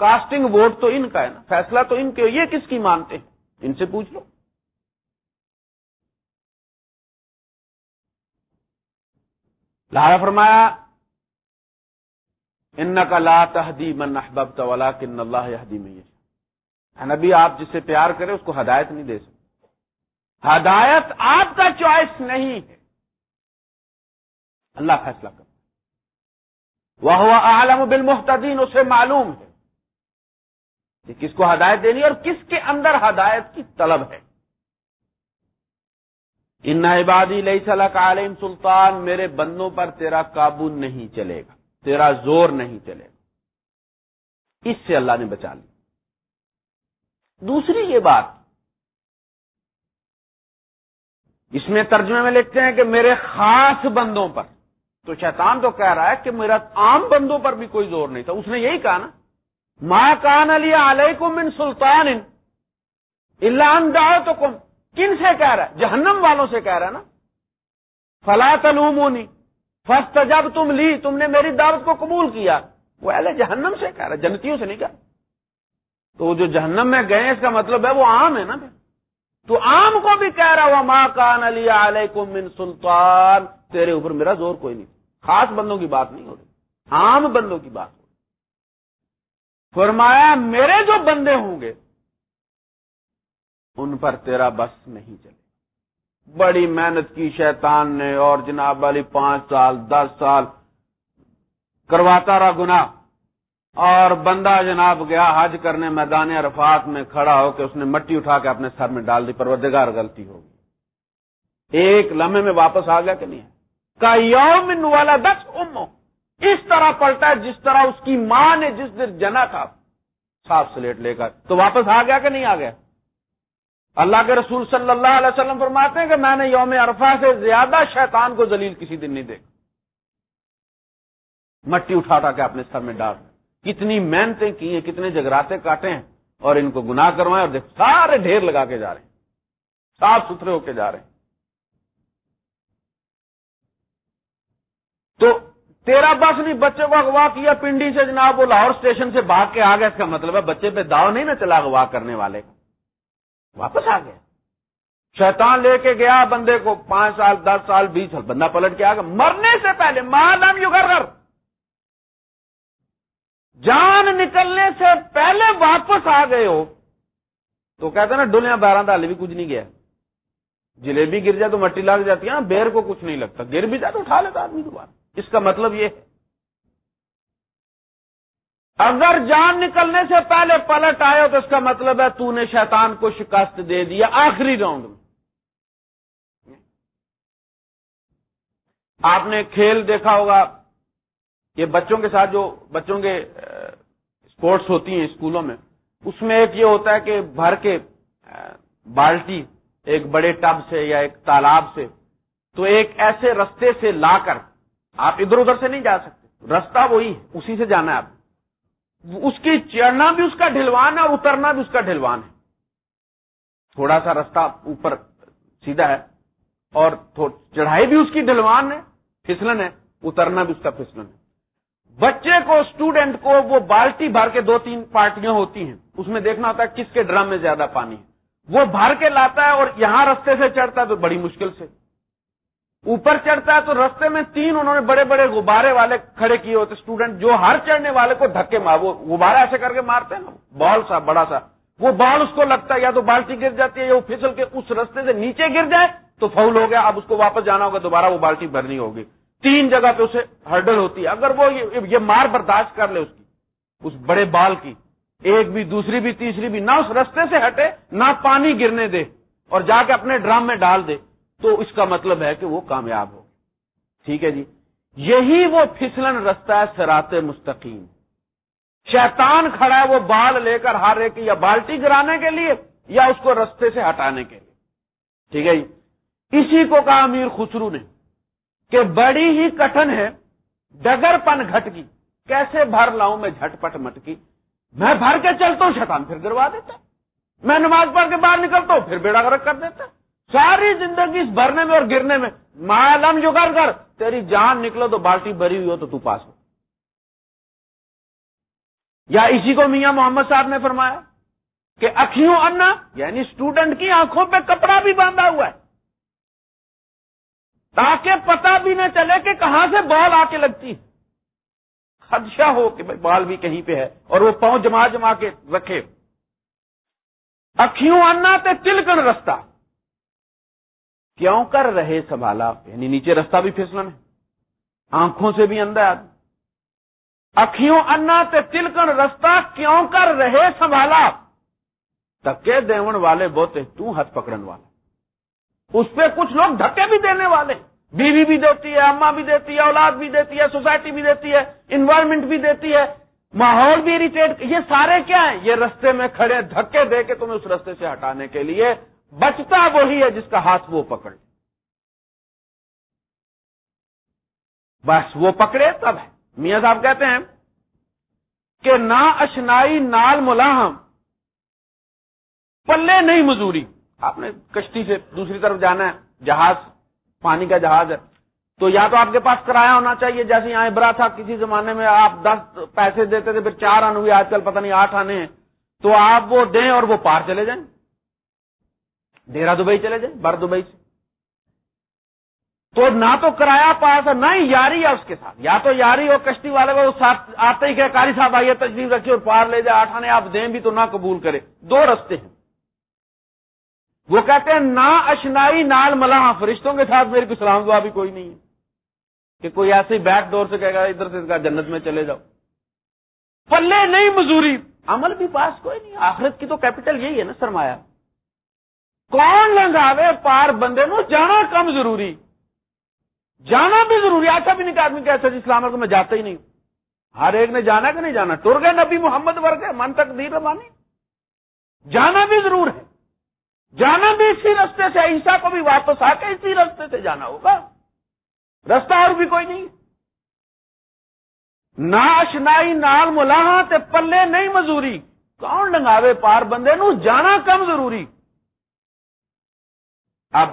کاسٹنگ ووٹ تو ان کا ہے نا، فیصلہ تو ان کے یہ کس کی مانتے ہیں؟ ان سے پوچھ لو۔ لایا فرمایا ان کا لا تحدی من احببت ولكن اللہ يهدي نبی، آپ جس سے پیار کرے اس کو ہدایت نہیں دے سکتے۔ ہدایت آپ کا چوائس نہیں ہے۔ اللہ فیصلہ کر وہ عالم بالمحتدین اسے معلوم ہے۔ کہ کس کو ہدایت دینی اور کس کے اندر ہدایت کی طلب ہے۔ ان عبادی لئی صلاح عالم سلطان، میرے بندوں پر تیرا قابو نہیں چلے گا، تیرا زور نہیں چلے گا۔ اس سے اللہ نے بچا لی دوسری یہ بات، اس میں ترجمے میں لکھتے ہیں کہ میرے خاص بندوں پر، تو شیطان تو کہہ رہا ہے کہ میرا عام بندوں پر بھی کوئی زور نہیں تھا۔ اس نے یہی کہا نا ماں کان علی علیہ من سلطان اللہ تو کم کن سے کہہ رہا ہے؟ جہنم والوں سے کہہ رہا ہے نا؟ فلا تلومونی فسٹ جب تم لی تم نے میری دعوت کو قبول کیا۔ وہ اہل جہنم سے کہہ رہا جنتیوں سے نہیں کہا تو جو جہنم میں گئے، اس کا مطلب ہے وہ عام ہے نا تو عام کو بھی کہہ رہا ہوا ماں کان علی علیہ من سلطان۔ تیرے اوپر میرا زور کوئی نہیں۔ خاص بندوں کی بات نہیں ہو رہی۔ عام بندوں کی بات۔ فرمایا، میرے جو بندے ہوں گے، ان پر تیرا بس نہیں چلے بڑی محنت کی شیطان نے اور جناب والی پانچ سال، دس سال کرواتا رہا گنا اور بندہ جناب گیا حج کرنے میدان عرفات میں کھڑا ہو کے اس نے مٹی اٹھا کے اپنے سر میں ڈال دی، پروردگار غلطی ہوگی ایک لمحے میں واپس آ گیا کہ نہیں؟ کا یوم والا دس ام اس طرح پلٹا ہے جس طرح اس کی ماں نے جس دن جنا تھا صاف سلیٹ لے کر۔ تو واپس آ گیا کہ نہیں آ گیا؟ اللہ کے رسول صلی اللہ علیہ وسلم فرماتے ہیں کہ میں نے یوم عرفہ سے زیادہ شیطان کو ذلیل کسی دن نہیں دیکھا۔ مٹی اٹھا اٹھا کے اپنے سر میں ڈال۔ کتنی محنتیں کی ہیں، کتنے جگراتے کاٹے ہیں اور ان کو گناہ کروائے اور سارے ڈھیر لگا کے جا رہے ہیں۔ صاف ستھرے ہو کے جا رہے ہیں۔ تو تیرا بس نہیں، بچے کو اغوا کیا پنڈی سے جناب، وہ لاہور اسٹیشن سے بھاگ کے آ گیا اس کا مطلب ہے بچے پہ داؤ نہیں نا چلا اغوا کرنے والے۔ کا واپس آ گیا شیطان لے کے گیا بندے کو، پانچ سال، دس سال، بیس سال، بندہ پلٹ کے آ گیا۔ مرنے سے پہلے مالم یو گھر جان نکلنے سے پہلے واپس آ گئے ہو۔ تو کہتے نا ڈولیاں بارہ دال بھی کچھ نہیں گیا۔ جلیبی گر جائے تو مٹی لگ جاتی ہے نا بیر کو کچھ نہیں لگتا۔ گر بھی جائے تو اٹھا لیتا آدمی دوبارہ۔ اس کا مطلب یہ ہے۔ اگر جان نکلنے سے پہلے پلٹ آئے تو اس کا مطلب ہے تو نے شیطان کو شکست دے دیا آخری راؤنڈ میں۔ آپ نے کھیل دیکھا ہوگا کہ بچوں کے ساتھ جو بچوں کے اسپورٹس ہوتی ہیں اسکولوں میں، اس میں ایک یہ ہوتا ہے کہ بھر کے بالٹی ایک بڑے ٹب سے یا ایک تالاب سے تو ایک ایسے رستے سے لا کر آپ ادھر ادھر سے نہیں جا سکتے۔ رستہ وہی ہے، اسی سے جانا ہے آپ۔ اس کی چڑھنا بھی اس کا ڈھلوان ہے اور اترنا بھی اس کا ڈھلوان ہے۔ تھوڑا سا رستہ اوپر سیدھا ہے اور چڑھائی بھی اس کی ڈھلوان ہے، پھسلن ہے، اترنا بھی اس کا پھسلن ہے۔ بچے کو اسٹوڈنٹ کو وہ بالٹی بھر کے دو تین پارٹیاں ہوتی ہیں، اس میں دیکھنا ہوتا ہے کس کے ڈرم میں زیادہ پانی ہے۔ وہ بھر کے لاتا ہے اور یہاں رستے سے چڑھتا ہے تو بڑی مشکل سے۔ اوپر چڑھتا ہے تو رستے میں تین انہوں نے بڑے بڑے غبارے والے کھڑے کیے ہوتے اسٹوڈنٹ جو ہر چڑھنے والے کو دھکے مار وہ غبارہ ایسے کر کے مارتے ہیں نا۔ بال سا، بڑا سا۔ وہ بال اس کو لگتا ہے، یا تو بالٹی گر جاتی ہے یا وہ پھسل کے اس رستے سے نیچے گر جائے تو فول ہو گیا۔ اب اس کو واپس جانا ہوگا، دوبارہ وہ بالٹی بھرنی ہوگی۔ تین جگہ پہ اسے ہرڈل ہوتی ہے۔ اگر وہ یہ مار برداشت کر لے اس کی، اس بڑے بال کی۔ ایک بھی، دوسری بھی، تیسری بھی، نہ اس رستے سے ہٹے، نہ پانی گرنے دے اور جا کے اپنے ڈرام میں ڈال دے۔ تو اس کا مطلب ہے کہ وہ کامیاب ہو ٹھیک ہے جی؟ یہی وہ پھسلن رستہ ہے سرات مستقیم۔ شیطان کھڑا ہے وہ بال لے کر ہارے کی یا بالٹی گرانے کے لیے یا اس کو رستے سے ہٹانے کے لیے۔ ٹھیک ہے جی؟ اسی کو کہا امیر خسرو نے کہ بڑی ہی کٹن ہے، ڈگر پن گھٹ کی کیسے بھر لاؤں میں جھٹ پٹ مٹکی؟ میں بھر کے چلتا ہوں، شیطان پھر گروا دیتا میں نماز پڑھ کے باہر نکلتا ہوں، پھر بیڑا گرک کر دیتا ساری زندگی اس بھرنے میں اور گرنے میں۔ معلوم جو کر کر تیری جان نکلو تو بالٹی بھری ہوئی ہو تو تو پاس ہو۔ یا اسی کو میاں محمد صاحب نے فرمایا کہ اکھیوں انا یعنی اسٹوڈنٹ کی آنکھوں پہ کپڑا بھی باندھا ہوا ہے۔ تاکہ پتا بھی نہ چلے کہ کہاں سے بال آ کے لگتی خدشہ ہو کہ بھائی بال بھی کہیں پہ ہے اور وہ پاؤں جما جما کے رکھے۔ اکھیوں آنا تے تلکن رستہ۔ کیوں کر رہے سنبھالا؟ یعنی نیچے رستہ بھی پھسلن ہے۔ آنکھوں سے بھی اندر اکھیوں انا تے تلکن رستہ کیوں کر رہے سنبھالا؟ تکے دیون والے بوتے تو ہاتھ پکڑن والا اس پہ کچھ لوگ دھکے بھی دینے والے۔ بیوی بھی دیتی ہے اما بھی دیتی ہے، اولاد بھی دیتی ہے، سوسائٹی بھی دیتی ہے، انوائرمنٹ بھی دیتی ہے۔ ماحول بھی اریٹیٹ، یہ سارے کیا ہیں؟ یہ رستے میں کھڑے دھکے دے کے تمہیں اس رستے سے ہٹانے کے لیے بچتا وہی ہے جس کا ہاتھ وہ پکڑ بس وہ پکڑے تب ہے۔ میاں صاحب کہتے ہیں کہ نہ اشنائی نال ملاحم، پلے نہیں مزوری۔ آپ نے کشتی سے دوسری طرف جانا ہے، جہاز، پانی کا جہاز ہے۔ تو یا تو آپ کے پاس کرایہ ہونا چاہیے، جیسے یہاں ابرا تھا، کسی زمانے میں آپ دس پیسے دیتے تھے، پھر چار آنے ہوئے، آج کل پتہ نہیں آٹھ آنے ہیں۔ تو آپ وہ دیں اور وہ پار چلے جائیں۔ ڈیرا دبئی چلے جائیں، بر دبئی سے۔ تو نہ تو کرایہ پاس ہے نہ ہی یاری ہے اس کے ساتھ۔ یا تو یاری ہو، کشتی والے کو ساتھ آتے ہی کہ کاری صاحب آئیے، تجدید رکھیے اور پار لے جائے آٹھ آنے آپ دیں بھی تو نہ قبول کرے۔ دو رستے ہیں۔ وہ کہتے ہیں نا اشنائی، نال ملا فرشتوں کے ساتھ میری کوئی سلام دعا بھی کوئی نہیں ہے۔ کہ کوئی ایسے ہی بیک ڈور سے کہے گا، ادھر سے جنت میں چلے جاؤ۔ پلے نہیں، مزوری۔ عمل بھی پاس کوئی نہیں۔ آخرت کی تو کیپٹل یہی ہے نا، سرمایہ۔ کون لنگاوے پار بندے نو؟ جانا کم ضروری۔ جانا بھی ضروری ایسا بھی نہیں کہ آدمی کہتا جی اسلام کو میں جاتا ہی نہیں ہر ایک نے جانا کہ نہیں جانا؟ ٹر گئے نبی محمد ورگ ہے من تک دیر ربانی۔ جانا بھی ضرور ہے۔ جانا بھی اسی رستے سے عیسا کو بھی واپس آ کے اسی رستے سے جانا ہوگا۔ رستہ اور بھی کوئی نہیں۔ ناش نائی نال ملاح پلے نہیں مزوری۔ کون ڈنگاوے پار بندے نو؟ جانا کم ضروری۔ اب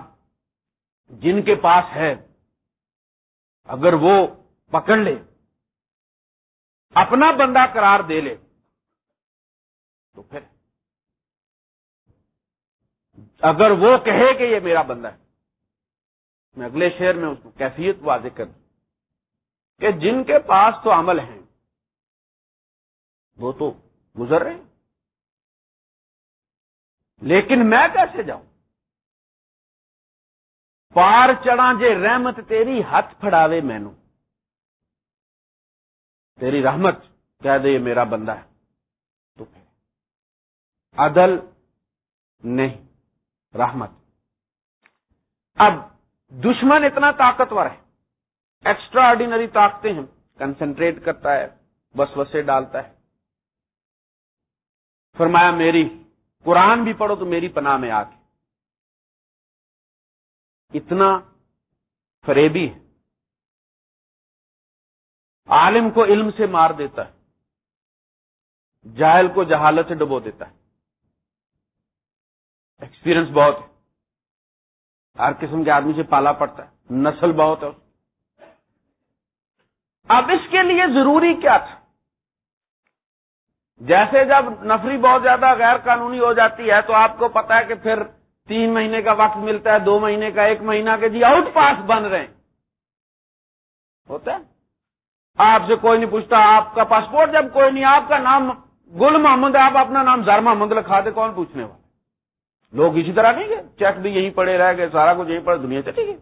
جن کے پاس ہے، اگر وہ پکڑ لے، اپنا بندہ قرار دے لے، تو پھر اگر وہ کہے کہ یہ میرا بندہ ہے، میں اگلے شہر میں اس کو کیفیت واضح کر دوں کہ جن کے پاس تو عمل ہیں، وہ تو گزر رہے ہیں۔ لیکن میں کیسے جاؤں؟ پار چڑھا جے رحمت تیری ہاتھ پھڑاوے مینو تیری رحمت کہہ دے میرا بندہ ہے۔ تو عدل نہیں، رحمت۔ اب دشمن اتنا طاقتور ہے۔ ایکسٹرا آرڈینری طاقتیں ہیں کنسنٹریٹ کرتا ہے بس وسے ڈالتا ہے۔ فرمایا میری قرآن بھی پڑھو تو میری پناہ میں آ کے۔ اتنا فریبی ہے۔ عالم کو علم سے مار دیتا ہے۔ جاہل کو جہالت سے ڈبو دیتا ہے۔ ایکسپیرئنس بہت ہے۔ ہر قسم کے آدمی سے پالا پڑتا ہے۔ نسل بہت ہے۔ اب اس کے لیے ضروری کیا تھا؟ جیسے جب نفری بہت زیادہ غیر قانونی ہو جاتی ہے تو آپ کو پتا ہے کہ پھر تین مہینے کا وقت ملتا ہے، دو مہینے کا، ایک مہینہ کے جی آؤٹ پاس بن رہے ہیں۔ ہوتا ہے؟ آپ سے کوئی نہیں پوچھتا، آپ کا پاسپورٹ جب کوئی نہیں، آپ کا نام گل محمد ہے، آپ اپنا نام زر محمد لکھا دے، کون پوچھنے والا؟ لوگ اسی طرح نہیں گئے۔ چیک بھی یہیں پڑے رہ گئے، سارا کچھ یہیں پڑے دنیا چلے گئے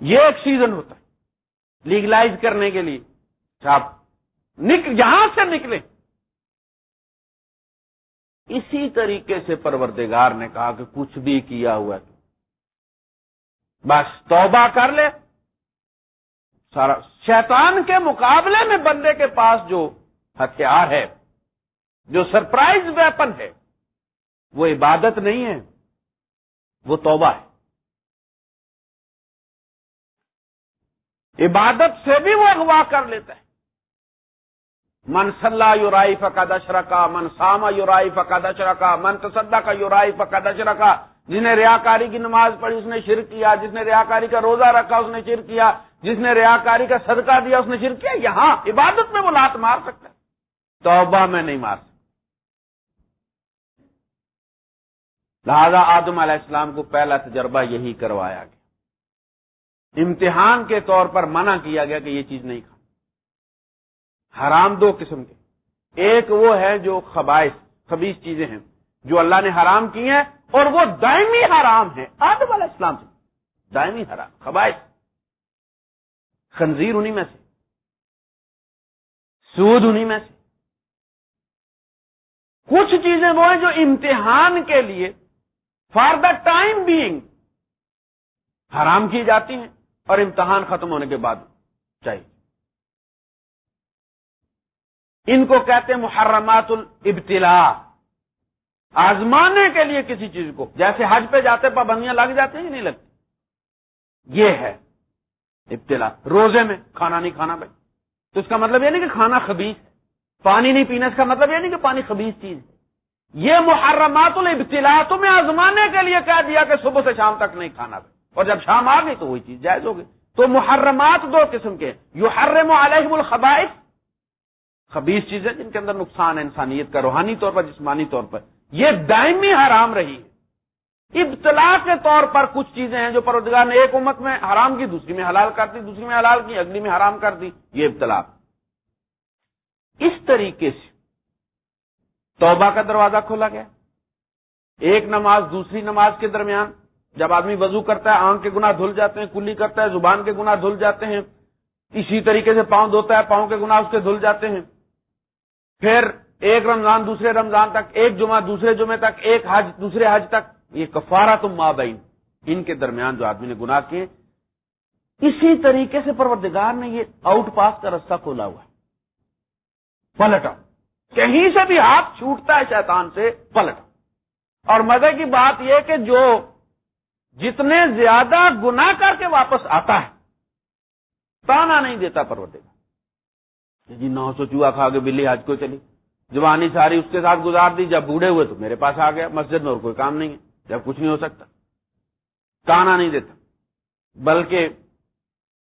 یہ ایک سیزن ہوتا ہے لیگلائز کرنے کے لیے۔ آپ یہاں سے نکلے۔ اسی طریقے سے پروردگار نے کہا کہ کچھ بھی کیا ہوا ہے بس توبہ کر لے۔ سارا شیطان کے مقابلے میں بندے کے پاس جو ہتھیار ہے، جو سرپرائز ویپن ہے، وہ عبادت نہیں ہے، وہ توبہ ہے۔ عبادت سے بھی وہ اغوا کر لیتا ہے۔ من صلاح یورائی فقد اشرکا من ساما یورائی فقد اشرکا من تصدہ کا یورائی فقد اشرکا جس نے ریاکاری کی نماز پڑھی، اس نے شرک کیا۔ جس نے ریاکاری کا روزہ رکھا، اس نے شرک کیا۔ جس نے ریاکاری کا صدقہ دیا، اس نے شرک کیا۔ یہاں عبادت میں وہ لات مار سکتا ہے۔ توبہ میں نہیں مار سکتا۔ لہذا آدم علیہ السلام کو پہلا تجربہ یہی کروایا گیا۔ امتحان کے طور پر منع کیا گیا کہ یہ چیز نہیں کھا۔ حرام دو قسم کے۔ ایک وہ ہے جو خبائش خبیص چیزیں ہیں، جو اللہ نے حرام کی ہیں اور وہ دائمی حرام ہے آدم علیہ السلام سے۔ دائمی حرام خبائش خنزیر انہیں میں سے۔ سود انہیں میں سے۔ کچھ چیزیں وہ ہیں جو امتحان کے لیے فار دا ٹائم بینگ حرام کی جاتی ہیں اور امتحان ختم ہونے کے بعد چاہیے۔ ان کو کہتے ہیں محرمات الابتلا آزمانے کے لیے کسی چیز کو۔ جیسے حج پہ جاتے پابندیاں لگ جاتی ہیں نہیں لگتی؟ یہ ہے ابتلا روزے میں کھانا نہیں کھانا بھائی۔ تو اس کا مطلب یہ نہیں کہ کھانا خبیص پانی نہیں پینا، اس کا مطلب یہ نہیں کہ پانی خبیص چیز ہے۔ یہ محرمات الابتلا تمہیں آزمانے کے لیے کہہ دیا کہ صبح سے شام تک نہیں کھانا بھائی۔ اور جب شام آ گئی تو وہی چیز جائز ہوگی تو محرمات دو قسم کے یو حرم علیہم الخبائش خبیص چیزیں جن کے اندر نقصان ہے، انسانیت کا روحانی طور پر، جسمانی طور پر۔ یہ دائمی حرام رہی ہے۔ ابتلا کے طور پر کچھ چیزیں ہیں جو پروزگار نے ایک امت میں حرام کی، دوسری میں حلال کر دی، دوسری میں حلال کی، اگلی میں حرام کر دی، یہ ابتلا۔ اس طریقے سے توبہ کا دروازہ کھولا گیا۔ ایک نماز دوسری نماز کے درمیان جب آدمی وضو کرتا ہے، آنکھ کے گنا دھل جاتے ہیں، کلی کرتا ہے، زبان کے گنا دھل جاتے ہیں، اسی طریقے سے پاؤں دھوتا ہے، پاؤں کے گنا اس کے دھل جاتے ہیں۔ پھر ایک رمضان دوسرے رمضان تک، ایک جمعہ دوسرے جمعے تک، ایک حج دوسرے حج تک، یہ کفارہ تم ماں بہن ان کے درمیان جو آدمی نے گناہ کیے، اسی طریقے سے پروردگار نے یہ آؤٹ پاس کا رستہ کھولا ہوا ہے۔ پلٹا کہیں سے بھی ہاتھ چھوٹتا ہے شیطان سے پلٹا اور مزے کی بات یہ کہ جو جتنے زیادہ گنا کر کے واپس آتا ہے، تانا نہیں دیتا پروردگار۔ جی نو سو چوہا کھا کے بلی حج کو چلی۔ جوانی ساری اس کے ساتھ گزار دی، جب بوڑھے ہوئے تو میرے پاس آ گیا، مسجد میں اور کوئی کام نہیں ہے۔ جب کچھ نہیں ہو سکتا۔ کانا نہیں دیتا۔ بلکہ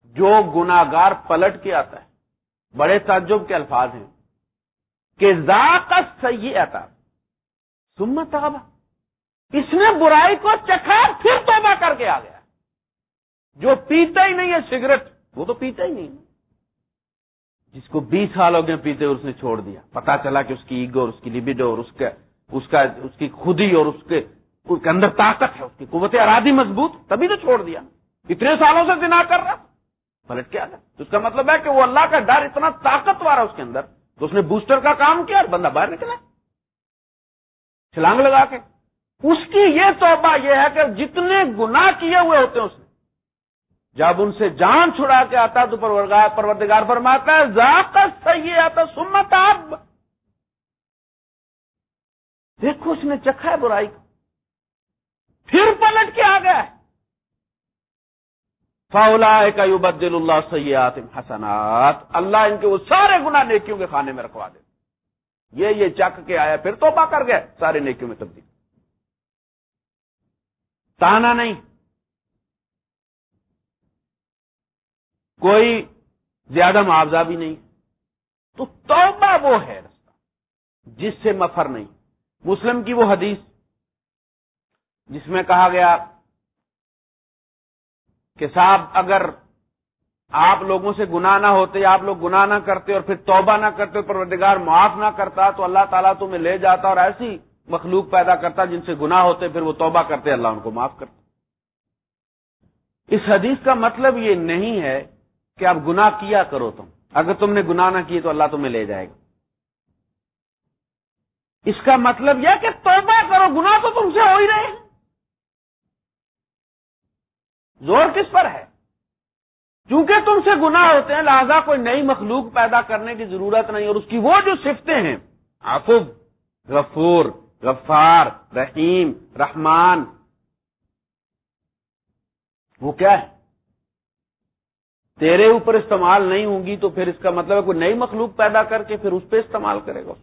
جو گناگار پلٹ کے آتا ہے، بڑے تعجب کے الفاظ ہیں کہ ذاکت صحیح آتا سمت اس نے برائی کو چکھا پھر توبہ کر کے آ گیا۔ جو پیتا ہی نہیں ہے، سگریٹ، وہ تو پیتا ہی نہیں جس کو بیس سال ہو گئے پیتے اور اس نے چھوڑ دیا۔ پتا چلا کہ اس کی ایگو اور اس کی لبیڈو اور اس کا اس کا اس کی خودی اور اس کے اس کے اندر طاقت ہے، اس کی قوت ارادی مضبوط، تبھی تو چھوڑ دیا۔ اتنے سالوں سے دنا کر رہا۔ پلٹ کے آ گیا۔ تو اس کا مطلب ہے کہ وہ اللہ کا ڈر اتنا طاقتور ہے اس کے اندر تو اس نے بوسٹر کا کام کیا اور بندہ باہر نکلا۔ چھلانگ لگا کے۔ اس کی یہ توبہ یہ ہے کہ جتنے گنا کیے ہوئے ہوتے ہیں اس نے جب ان سے جان چھڑا کے آتا تو پروردگار فرماتا ہے ذاکت صحیح آتا سمت آپ دیکھو اس نے چکھا ہے برائی کو۔ پھر پلٹ کے آ گیا ہے۔ فولا کا یوبدل اللہ سیات حسنات۔ اللہ ان کے وہ سارے گنا نیکیوں کے کھانے میں رکھوا دے۔ یہ یہ چک کے آیا، پھر توبہ کر گئے سارے نیکیوں میں تبدیل۔ تانا نہیں۔ کوئی زیادہ معاوضہ بھی نہیں۔ تو توبہ وہ ہے رستہ جس سے مفر نہیں۔ مسلم کی وہ حدیث جس میں کہا گیا کہ صاحب، اگر آپ لوگوں سے گناہ نہ ہوتے، آپ لوگ گناہ نہ کرتے اور پھر توبہ نہ کرتے، پروردگار معاف نہ کرتا، تو اللہ تعالیٰ تمہیں لے جاتا اور ایسی مخلوق پیدا کرتا جن سے گناہ ہوتے، پھر وہ توبہ کرتے، اللہ ان کو معاف کرتا۔ اس حدیث کا مطلب یہ نہیں ہے کہ آپ گناہ کیا کرو تم؟ اگر تم نے گناہ نہ کی تو اللہ تمہیں لے جائے گا۔ اس کا مطلب یہ کہ توبہ کرو، گناہ تو تم سے ہو ہی رہے زور کس پر ہے؟ چونکہ تم سے گناہ ہوتے ہیں، لہذا کوئی نئی مخلوق پیدا کرنے کی ضرورت نہیں، اور اس کی وہ جو صفتیں ہیں آفب غفور، غفار، رحیم، رحمان، وہ کیا ہے؟ تیرے اوپر استعمال نہیں ہوں گی تو پھر اس کا مطلب ہے کوئی نئی مخلوق پیدا کر کے پھر اس پہ استعمال کرے گا۔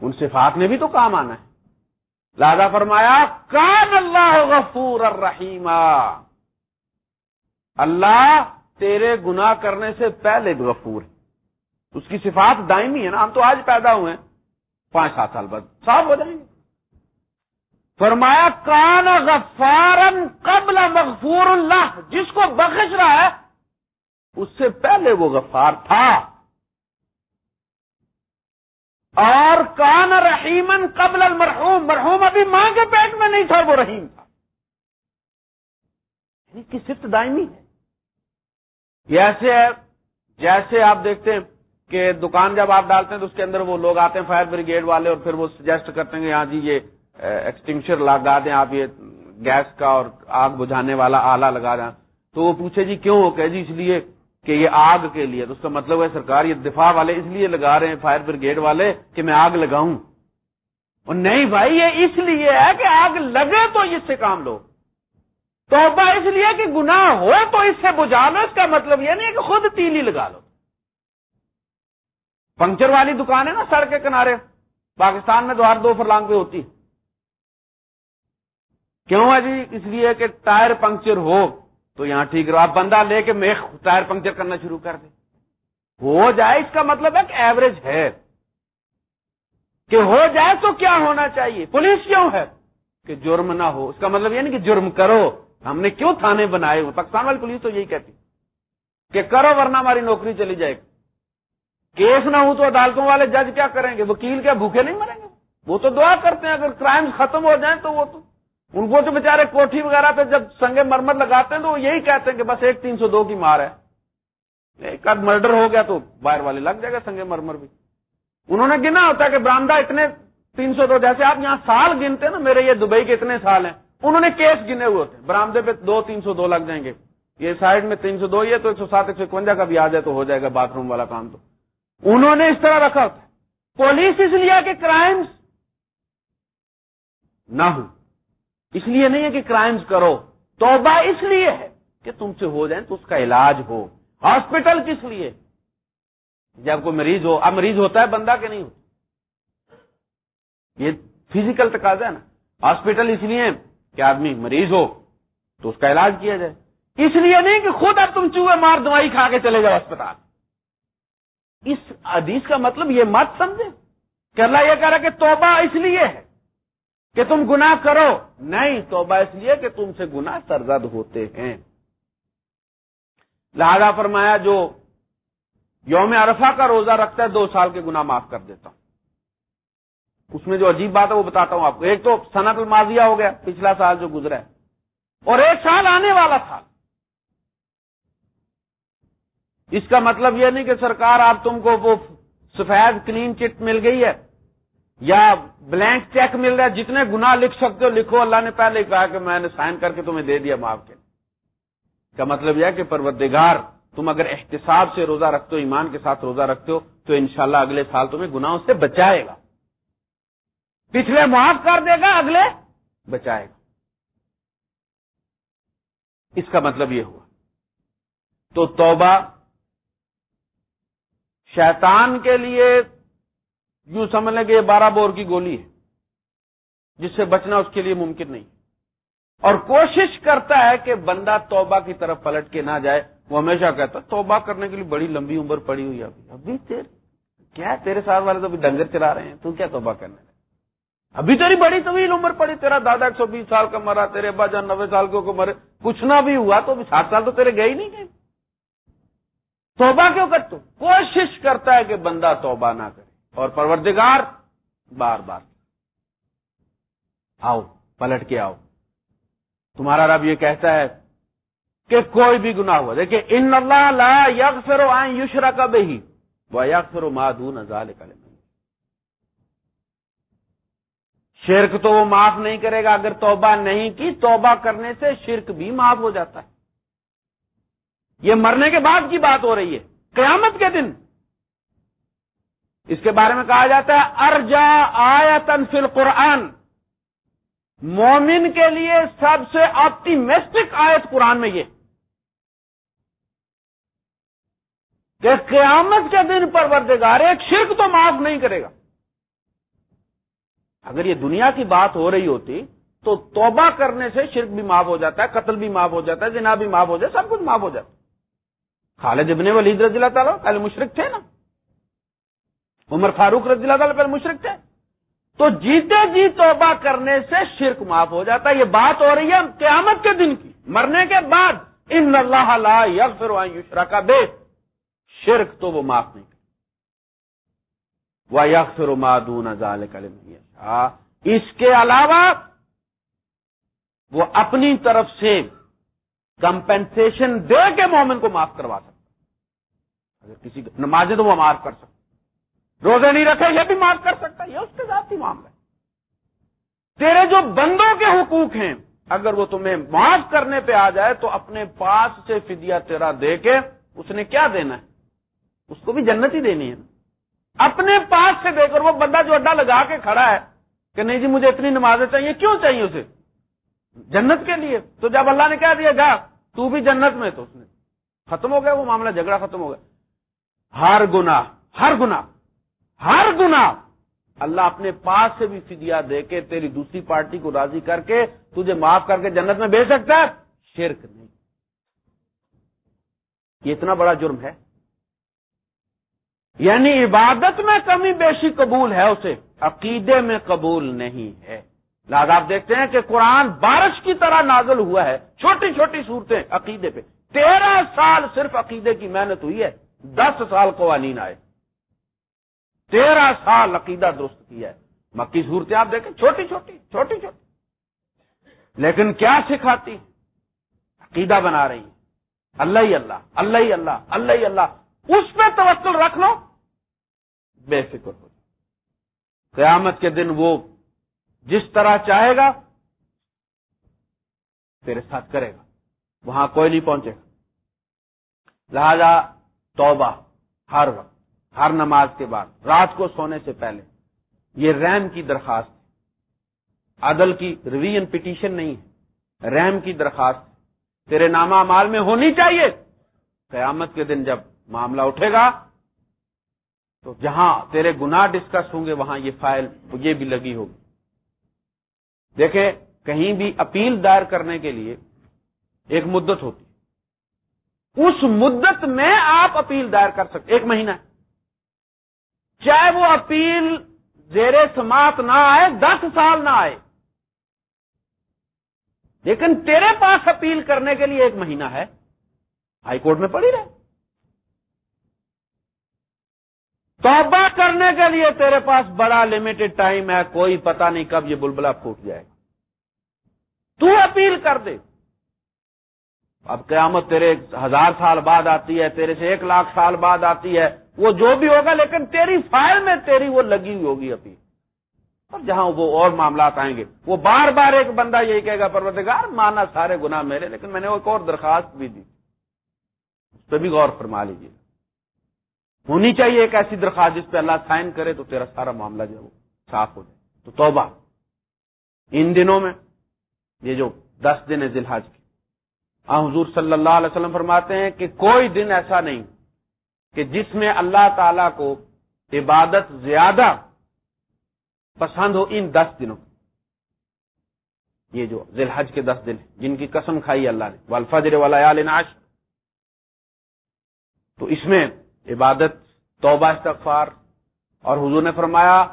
ان صفات میں بھی تو کام آنا ہے۔ لہذا فرمایا، کان اللہ غفور الرحیم۔ اللہ تیرے گنا کرنے سے پہلے غفور اس کی صفات دائمی ہے نا، ہم تو آج پیدا ہوئے ہیں۔ پانچ سات سال بعد صاف ہو جائیں گے۔ فرمایا، کان غفارن قبل مغفور اللہ. جس کو بخش رہا ہے، اس سے پہلے وہ غفار تھا۔ اور کان رحیمن قبل المرحوم، مرحوم ابھی ماں کے پیٹ میں نہیں تھا، وہ رحیم تھا۔ یعنی کی صفت دائمی ہے۔ جیسے جیسے آپ دیکھتے ہیں کہ دکان جب آپ ڈالتے ہیں تو اس کے اندر وہ لوگ آتے ہیں، فائر بریگیڈ والے، اور پھر وہ سجیسٹ کرتے ہیں کہ ہاں جی یہ ایکسٹنگشر لگا دیں آپ یہ گیس کا اور آگ بجھانے والا آلہ لگا دیں۔ تو وہ پوچھے جی کیوں؟ ہو کہ جی اس لیے کہ یہ آگ کے لیے۔ تو اس کا مطلب ہے سرکار یہ دفاع والے اس لیے لگا رہے ہیں فائر بریگیڈ والے کہ میں آگ لگاؤں۔ اور نہیں بھائی، یہ اس لیے ہے کہ آگ لگے تو اس سے کام لو۔ تو اس لیے کہ گناہ ہو تو اس سے بجھا لو۔ اس کا مطلب یہ نہیں ہے کہ خود تیلی لگا لو۔ پنکچر والی دکان ہے نا سڑک کے کنارے۔ پاکستان میں تو ہر دو فرلانگ پہ ہوتی۔ کیوں ہے جی؟ اس لیے کہ ٹائر پنکچر ہو تو یہاں ٹھیک رہو۔ آپ بندہ لے کے میخ ٹائر پنکچر کرنا شروع کر دیں۔ ہو جائے اس کا مطلب ہے کہ ایوریج ہے۔ کہ ہو جائے تو کیا ہونا چاہیے؟ پولیس کیوں ہے؟ کہ جرم نہ ہو۔ اس کا مطلب یہ نہیں کہ جرم کرو۔ ہم نے کیوں تھانے بنائے ہوئے؟ پاکستان والی پولیس تو یہی کہتی۔ کہ کرو ورنہ ہماری نوکری چلی جائے گی۔ کیس نہ ہو تو عدالتوں والے جج کیا کریں گے؟ وکیل کیا بھوکے نہیں مریں گے؟ وہ تو دعا کرتے ہیں، اگر کرائم ختم ہو جائیں تو وہ تو ان کو تو بےچارے کوٹھی وغیرہ پہ جب سنگے مرمر لگاتے ہیں تو وہ یہی کہتے ہیں کہ بس ایک تین سو دو کی مار ہے۔ ایک مرڈر ہو گیا تو باہر والے لگ جائے گا سنگے مرمر بھی۔ انہوں نے گنا ہوتا ہے کہ برامدہ اتنے تین سو دو، جیسے آپ یہاں سال گنتے ہیں نا، میرے یہ دبئی کے اتنے سال ہیں، انہوں نے کیس گنے ہوئے ہوتے ہیں۔ برامدے پہ دو تین سو دو لگ جائیں گے۔ یہ سائڈ میں تین سو دو، یہ تو ایک سو سات، ایک سو اکوجا کا بھی آ جائے تو ہو جائے گا باتھ روم والا کام تو۔ انہوں نے اس طرح رکھا ہوتا ہے۔ پولیس اس لیے کہ کرائمز نہ ہوں۔ اس لیے نہیں ہے کہ کرائمز کرو۔ توبہ اس لیے ہے کہ تم سے ہو جائیں تو اس کا علاج ہو۔ ہاسپٹل کس لیے؟ جب کوئی مریض ہو، اب مریض ہوتا ہے، بندہ کہ نہیں ہوتا؟ یہ فزیکل تقاضا ہے نا۔ ہاسپٹل اس لیے کہ آدمی مریض ہو تو اس کا علاج کیا جائے۔ اس لیے نہیں کہ خود اب تم چوہے مار دوائی کھا کے چلے جاؤ اسپتال اس حدیث کا مطلب یہ مت سمجھے۔ کہ اللہ یہ کہہ رہا کہ توبہ اس لیے ہے۔ کہ تم گناہ کرو۔ نہیں، توبہ اس لیے کہ تم سے گناہ سرزد ہوتے ہیں۔ لہذا فرمایا، جو یوم عرفہ کا روزہ رکھتا ہے، دو سال کے گناہ معاف کر دیتا ہوں۔ اس میں جو عجیب بات ہے، وہ بتاتا ہوں آپ کو۔ ایک تو صنعت الماضیہ ہو گیا، پچھلا سال جو گزرا ہے۔ اور ایک سال آنے والا سال۔ اس کا مطلب یہ نہیں کہ سرکار، آپ تم کو وہ سفید کلین چٹ مل گئی ہے۔ یا بلینک چیک مل رہا ہے، جتنے گنا لکھ سکتے ہو، لکھو۔ اللہ نے پہلے کہا کہ میں نے سائن کر کے تمہیں دے دیا معاف کے کا مطلب یہ کہ پروردگار، تم اگر احتساب سے روزہ رکھتے ہو، ایمان کے ساتھ روزہ رکھتے ہو، تو انشاءاللہ اگلے سال تمہیں گناہوں سے بچائے گا۔ پچھلے معاف کر دے گا، اگلے بچائے گا۔ اس کا مطلب یہ ہوا۔ تو توبہ شیطان کے لیے یوں سمجھ لیں کہ یہ بارہ بور کی گولی ہے، جس سے بچنا اس کے لیے ممکن نہیں۔ اور کوشش کرتا ہے کہ بندہ توبہ کی طرف پلٹ کے نہ جائے۔ وہ ہمیشہ کہتا توبہ کرنے کے لیے بڑی لمبی عمر پڑی ہوئی ابھی ابھی تیر کیا تیرے ساتھ والے تو ابھی ڈنگر چلا رہے ہیں؟ تو کیا توبہ کرنے لگے؟ ابھی تیری بڑی طویل عمر پڑی، تیرا دادا ایک سو بیس سال کا مرا، تیرے ابا جان نبے سال کو مرے۔ کچھ نہ بھی ہوا تو سات سال تو تیرے گئے ہی نہیں۔ گئے توبہ کیوں کرتے کوشش کرتا ہے کہ بندہ توبہ نہ کرے۔ اور پروردگار بار بار۔ آؤ، پلٹ کے آؤ۔ تمہارا رب یہ کہتا ہے کہ کوئی بھی گنا ہوا۔ دیکھیں، ان اللہ لا یغفر آئیں یشرا کا ہی وہ یغفر مادون ازال شرک تو وہ معاف نہیں کرے گا، اگر توبہ نہیں کی، توبہ کرنے سے شرک بھی معاف ہو جاتا ہے۔ یہ مرنے کے بعد کی بات ہو رہی ہے۔ قیامت کے دن اس کے بارے میں کہا جاتا ہے، ارجا آیتن فی القرآن۔ مومن کے لیے سب سے آپٹیمسٹک آیت قرآن میں یہ۔ کہ قیامت کے دن پر وردگار ایک شرک تو معاف نہیں کرے گا۔ اگر یہ دنیا کی بات ہو رہی ہوتی، تو توبہ کرنے سے شرک بھی معاف ہو جاتا ہے، قتل بھی معاف ہو جاتا ہے جنا بھی معاف ہو جائے سب کچھ معاف ہو جاتا ہے۔ خالد ابن ولید رضی اللہ تعالیٰ، پہلے مشرق تھے نا۔ عمر فاروق رضی اللہ تعالیٰ پہلے مشرق تھے۔ تو جیتے جی توبہ کرنے سے شرک معاف ہو جاتا ہے۔ یہ بات ہو رہی ہے قیامت کے دن کی۔ مرنے کے بعد ان اللہ لا یغفر یشرا کا بے شرک تو وہ معاف نہیں وہ یکفر مادون ازال اس کے علاوہ وہ اپنی طرف سے کمپنسیشن دے کے مومن کو معاف کروا سکتا اگر کسی نماز تو وہ معاف کر سکتا روزے نہیں رکھے، یہ بھی معاف کر سکتا یہ اس کے ساتھ ہی معاملہ ہے تیرے جو بندوں کے حقوق ہیں، اگر وہ تمہیں معاف کرنے پہ آ جائے تو اپنے پاس سے فدیہ تیرا دے کے اس نے کیا دینا ہے؟ اس کو بھی جنت ہی دینی ہے اپنے پاس سے دے کر وہ بندہ جو اڈا لگا کے کھڑا ہے کہ نہیں جی مجھے اتنی نمازیں چاہیے، کیوں چاہیے اسے؟ جنت کے لیے۔ تو جب اللہ نے کہہ دیا، جا، تو بھی جنت میں تو اس نے۔ ختم ہو گیا وہ معاملہ، جھگڑا ختم ہو گیا۔ ہر گنا ہر گنا ہر گنا اللہ اپنے پاس سے بھی فدیا دے کے تیری دوسری پارٹی کو راضی کر کے تجھے معاف کر کے جنت میں بھیج سکتا ہے؟ شرک نہیں۔ یہ اتنا بڑا جرم ہے۔ یعنی عبادت میں کمی بیشی قبول ہے، اسے عقیدے میں قبول نہیں ہے۔ لہٰذا آپ دیکھتے ہیں کہ قرآن بارش کی طرح نازل ہوا ہے۔ چھوٹی چھوٹی صورتیں عقیدے پہ۔ تیرہ سال صرف عقیدے کی محنت ہوئی ہے۔ دس سال قوانین آئے۔ تیرہ سال عقیدہ درست کیا ہے۔ مکی صورتیں آپ دیکھیں، چھوٹی چھوٹی چھوٹی چھوٹی۔ لیکن کیا سکھاتی؟ عقیدہ بنا رہی ہے۔ اللہ ہی اللہ اللہ ہی اللہ اللہ ہی اللہ۔ اس پہ توقل رکھ لو۔ بے فکر ہو قیامت کے دن وہ جس طرح چاہے گا، تیرے ساتھ کرے گا۔ وہاں کوئی نہیں پہنچے گا۔ لہذا توبہ ہر وقت۔ ہر نماز کے بعد، رات کو سونے سے پہلے۔ یہ ریم کی درخواست عدل کی ریویژن پٹیشن نہیں ہے۔ ریم کی درخواست تیرے نامہ مال میں ہونی چاہیے۔ قیامت کے دن جب معاملہ اٹھے گا، تو جہاں تیرے گناہ ڈسکس ہوں گے، وہاں یہ فائل یہ بھی لگی ہوگی۔ دیکھیں، کہیں بھی اپیل دائر کرنے کے لیے ایک مدت ہوتی۔ اس مدت میں آپ اپیل دائر کر سکتے۔ ایک مہینہ۔ چاہے وہ اپیل زیر سماعت نہ آئے، دس سال نہ آئے۔ لیکن تیرے پاس اپیل کرنے کے لیے ایک مہینہ ہے، ہائی کورٹ میں پڑی رہے۔ توبہ کرنے کے لیے تیرے پاس بڑا لمیٹڈ ٹائم ہے، کوئی پتہ نہیں کب یہ بلبلا پھوٹ جائے۔ گا تو اپیل کر دے۔ اب قیامت تیرے ہزار سال بعد آتی ہے، تیرے سے ایک لاکھ سال بعد آتی ہے۔ وہ جو بھی ہوگا، لیکن تیری فائل میں تیری وہ لگی ہوئی ہوگی ابھی۔ اور جہاں وہ اور معاملات آئیں گے۔ وہ بار بار ایک بندہ یہی کہے گا، پروردگار، مانا سارے گنا میرے، لیکن میں نے ایک اور درخواست بھی دی۔ اس پہ بھی غور فرما لیجیے۔ ہونی چاہیے ایک ایسی درخواست جس پہ اللہ سائن کرے تو تیرا سارا معاملہ جو ہے وہ صاف ہو جائے۔ تو توبہ۔ ان دنوں میں یہ جو دس دن ہے ذلحج کی حضور صلی اللہ علیہ وسلم فرماتے ہیں کہ کوئی دن ایسا نہیں کہ جس میں اللہ تعالی کو عبادت زیادہ پسند ہو ان دس دنوں یہ جو ذی الحج کے دس دن جن کی قسم کھائی اللہ نے۔ والفجر والایال ناش تو اس میں عبادت، توبہ، استغفار۔ اور حضور نے فرمایا،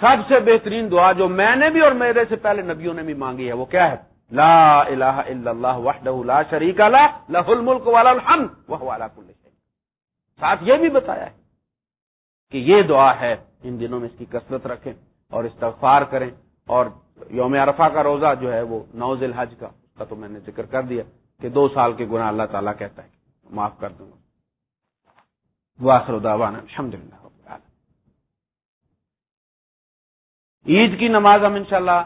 سب سے بہترین دعا جو میں نے بھی اور میرے سے پہلے نبیوں نے بھی مانگی ہے، وہ کیا ہے؟ لا الہ الا اللہ وحدہ لا شریک لا لہ الملک والا الحمد وہ والا کل ساتھ یہ بھی بتایا ہے کہ یہ دعا ہے، ان دنوں میں اس کی کثرت رکھیں اور استغفار کریں اور یوم عرفہ کا روزہ جو ہے وہ نوز الحج کا، اس کا تو میں نے ذکر کر دیا کہ دو سال کے گناہ اللہ تعالیٰ کہتا ہے معاف کر دوں گا۔ واخر دعوانا الحمد للہ عید کی نماز ہم انشاءاللہ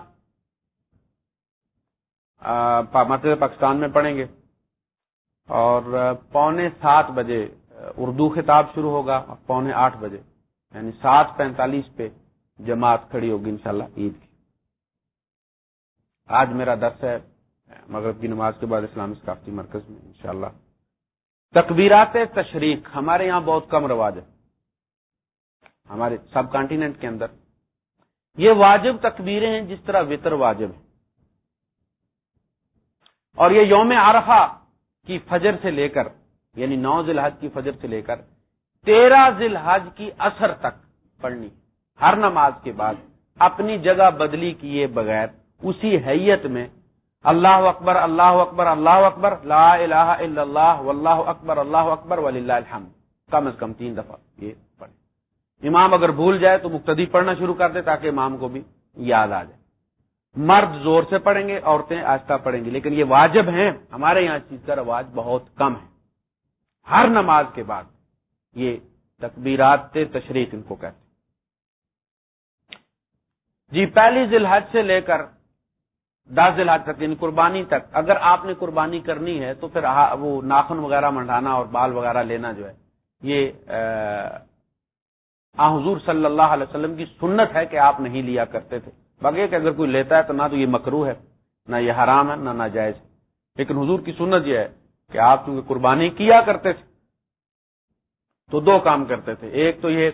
مسجد پاکستان میں پڑھیں گے اور پونے سات بجے اردو خطاب شروع ہوگا پونے آٹھ بجے یعنی سات پینتالیس پہ جماعت کھڑی ہوگی انشاءاللہ عید کی۔ آج میرا درس ہے مغرب کی نماز کے بعد اسلامی ثقافتی مرکز میں، انشاءاللہ۔ تکبیرات تشریق ہمارے یہاں بہت کم رواج ہے۔ ہمارے سب کانٹیننٹ کے اندر۔ یہ واجب تکبیریں ہیں جس طرح وطر واجب ہے۔ اور یہ یوم عرفہ کی فجر سے لے کر یعنی نو ذی الحج کی فجر سے لے کر تیرہ ذی الحج کی اثر تک پڑھنی، ہر نماز کے بعد اپنی جگہ بدلی کیے بغیر اسی حیت میں اللہ اکبر اللہ اکبر اللہ اکبر، لا الہ الا اللہ، واللہ اکبر، اللہ اکبر، وللہ الحمد، کم از کم تین دفعہ یہ پڑھے امام اگر بھول جائے تو مقتدی پڑھنا شروع کر دے تاکہ امام کو بھی یاد آ جائے۔ مرد زور سے پڑھیں گے، عورتیں آہستہ پڑھیں گی، لیکن یہ واجب ہیں، ہمارے یہاں چیز کا رواج بہت کم ہے۔ ہر نماز کے بعد یہ تکبیرات تشریح ان کو کہتے جی پہلی ذی الحج سے لے کر دس ذی الحج تک یعنی قربانی تک، اگر آپ نے قربانی کرنی ہے تو پھر وہ ناخن وغیرہ منڈانا اور بال وغیرہ لینا جو ہے، یہ حضور صلی اللہ علیہ وسلم کی سنت ہے کہ آپ نہیں لیا کرتے تھے۔ باقی کہ اگر کوئی لیتا ہے تو نہ تو یہ مکرو ہے، نہ یہ حرام ہے، نہ ناجائز ہے۔ لیکن حضور کی سنت یہ ہے کہ آپ چونکہ قربانی کیا کرتے تھے؟ تو دو کام کرتے تھے۔ ایک تو یہ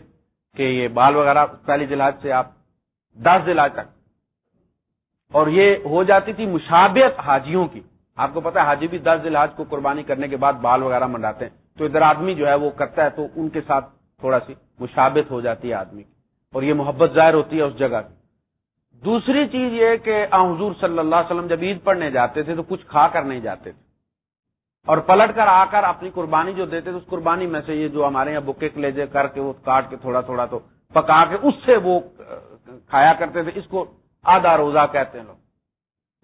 کہ یہ بال وغیرہ پہلی جلاج سے آپ دس دلاج تک۔ اور یہ ہو جاتی تھی مشابت حاجیوں کی۔ آپ کو پتا ہے، حاجی بھی دس دلاج کو قربانی کرنے کے بعد بال وغیرہ منڈاتے ہیں۔ تو ادھر آدمی جو ہے وہ کرتا ہے تو ان کے ساتھ تھوڑا سی مشابت ہو جاتی ہے آدمی کی۔ اور یہ محبت ظاہر ہوتی ہے اس جگہ کی۔ دوسری چیز یہ کہ حضور صلی اللہ علیہ وسلم جب عید پڑھنے جاتے تھے تو کچھ کھا کر نہیں جاتے تھے۔ اور پلٹ کر آ کر اپنی قربانی جو دیتے تھے، اس قربانی میں سے یہ جو ہمارے یہاں بکے کلیجے کر کے وہ کاٹ کے تھوڑا تھوڑا تو پکا کے اس سے وہ کھایا کرتے تھے، اس کو آدھا روزہ کہتے ہیں لوگ۔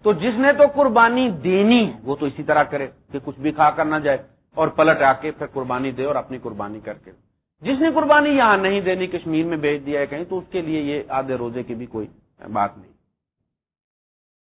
تو جس نے تو قربانی دینی، وہ تو اسی طرح کرے کہ کچھ بھی کھا کر نہ جائے اور پلٹ آ کے پھر قربانی دے اور اپنی قربانی کر کے۔ جس نے قربانی یہاں نہیں دینی، کشمیر میں بھیج دیا ہے کہیں، تو اس کے لیے یہ آدھے روزے کی بھی کوئی بات نہیں۔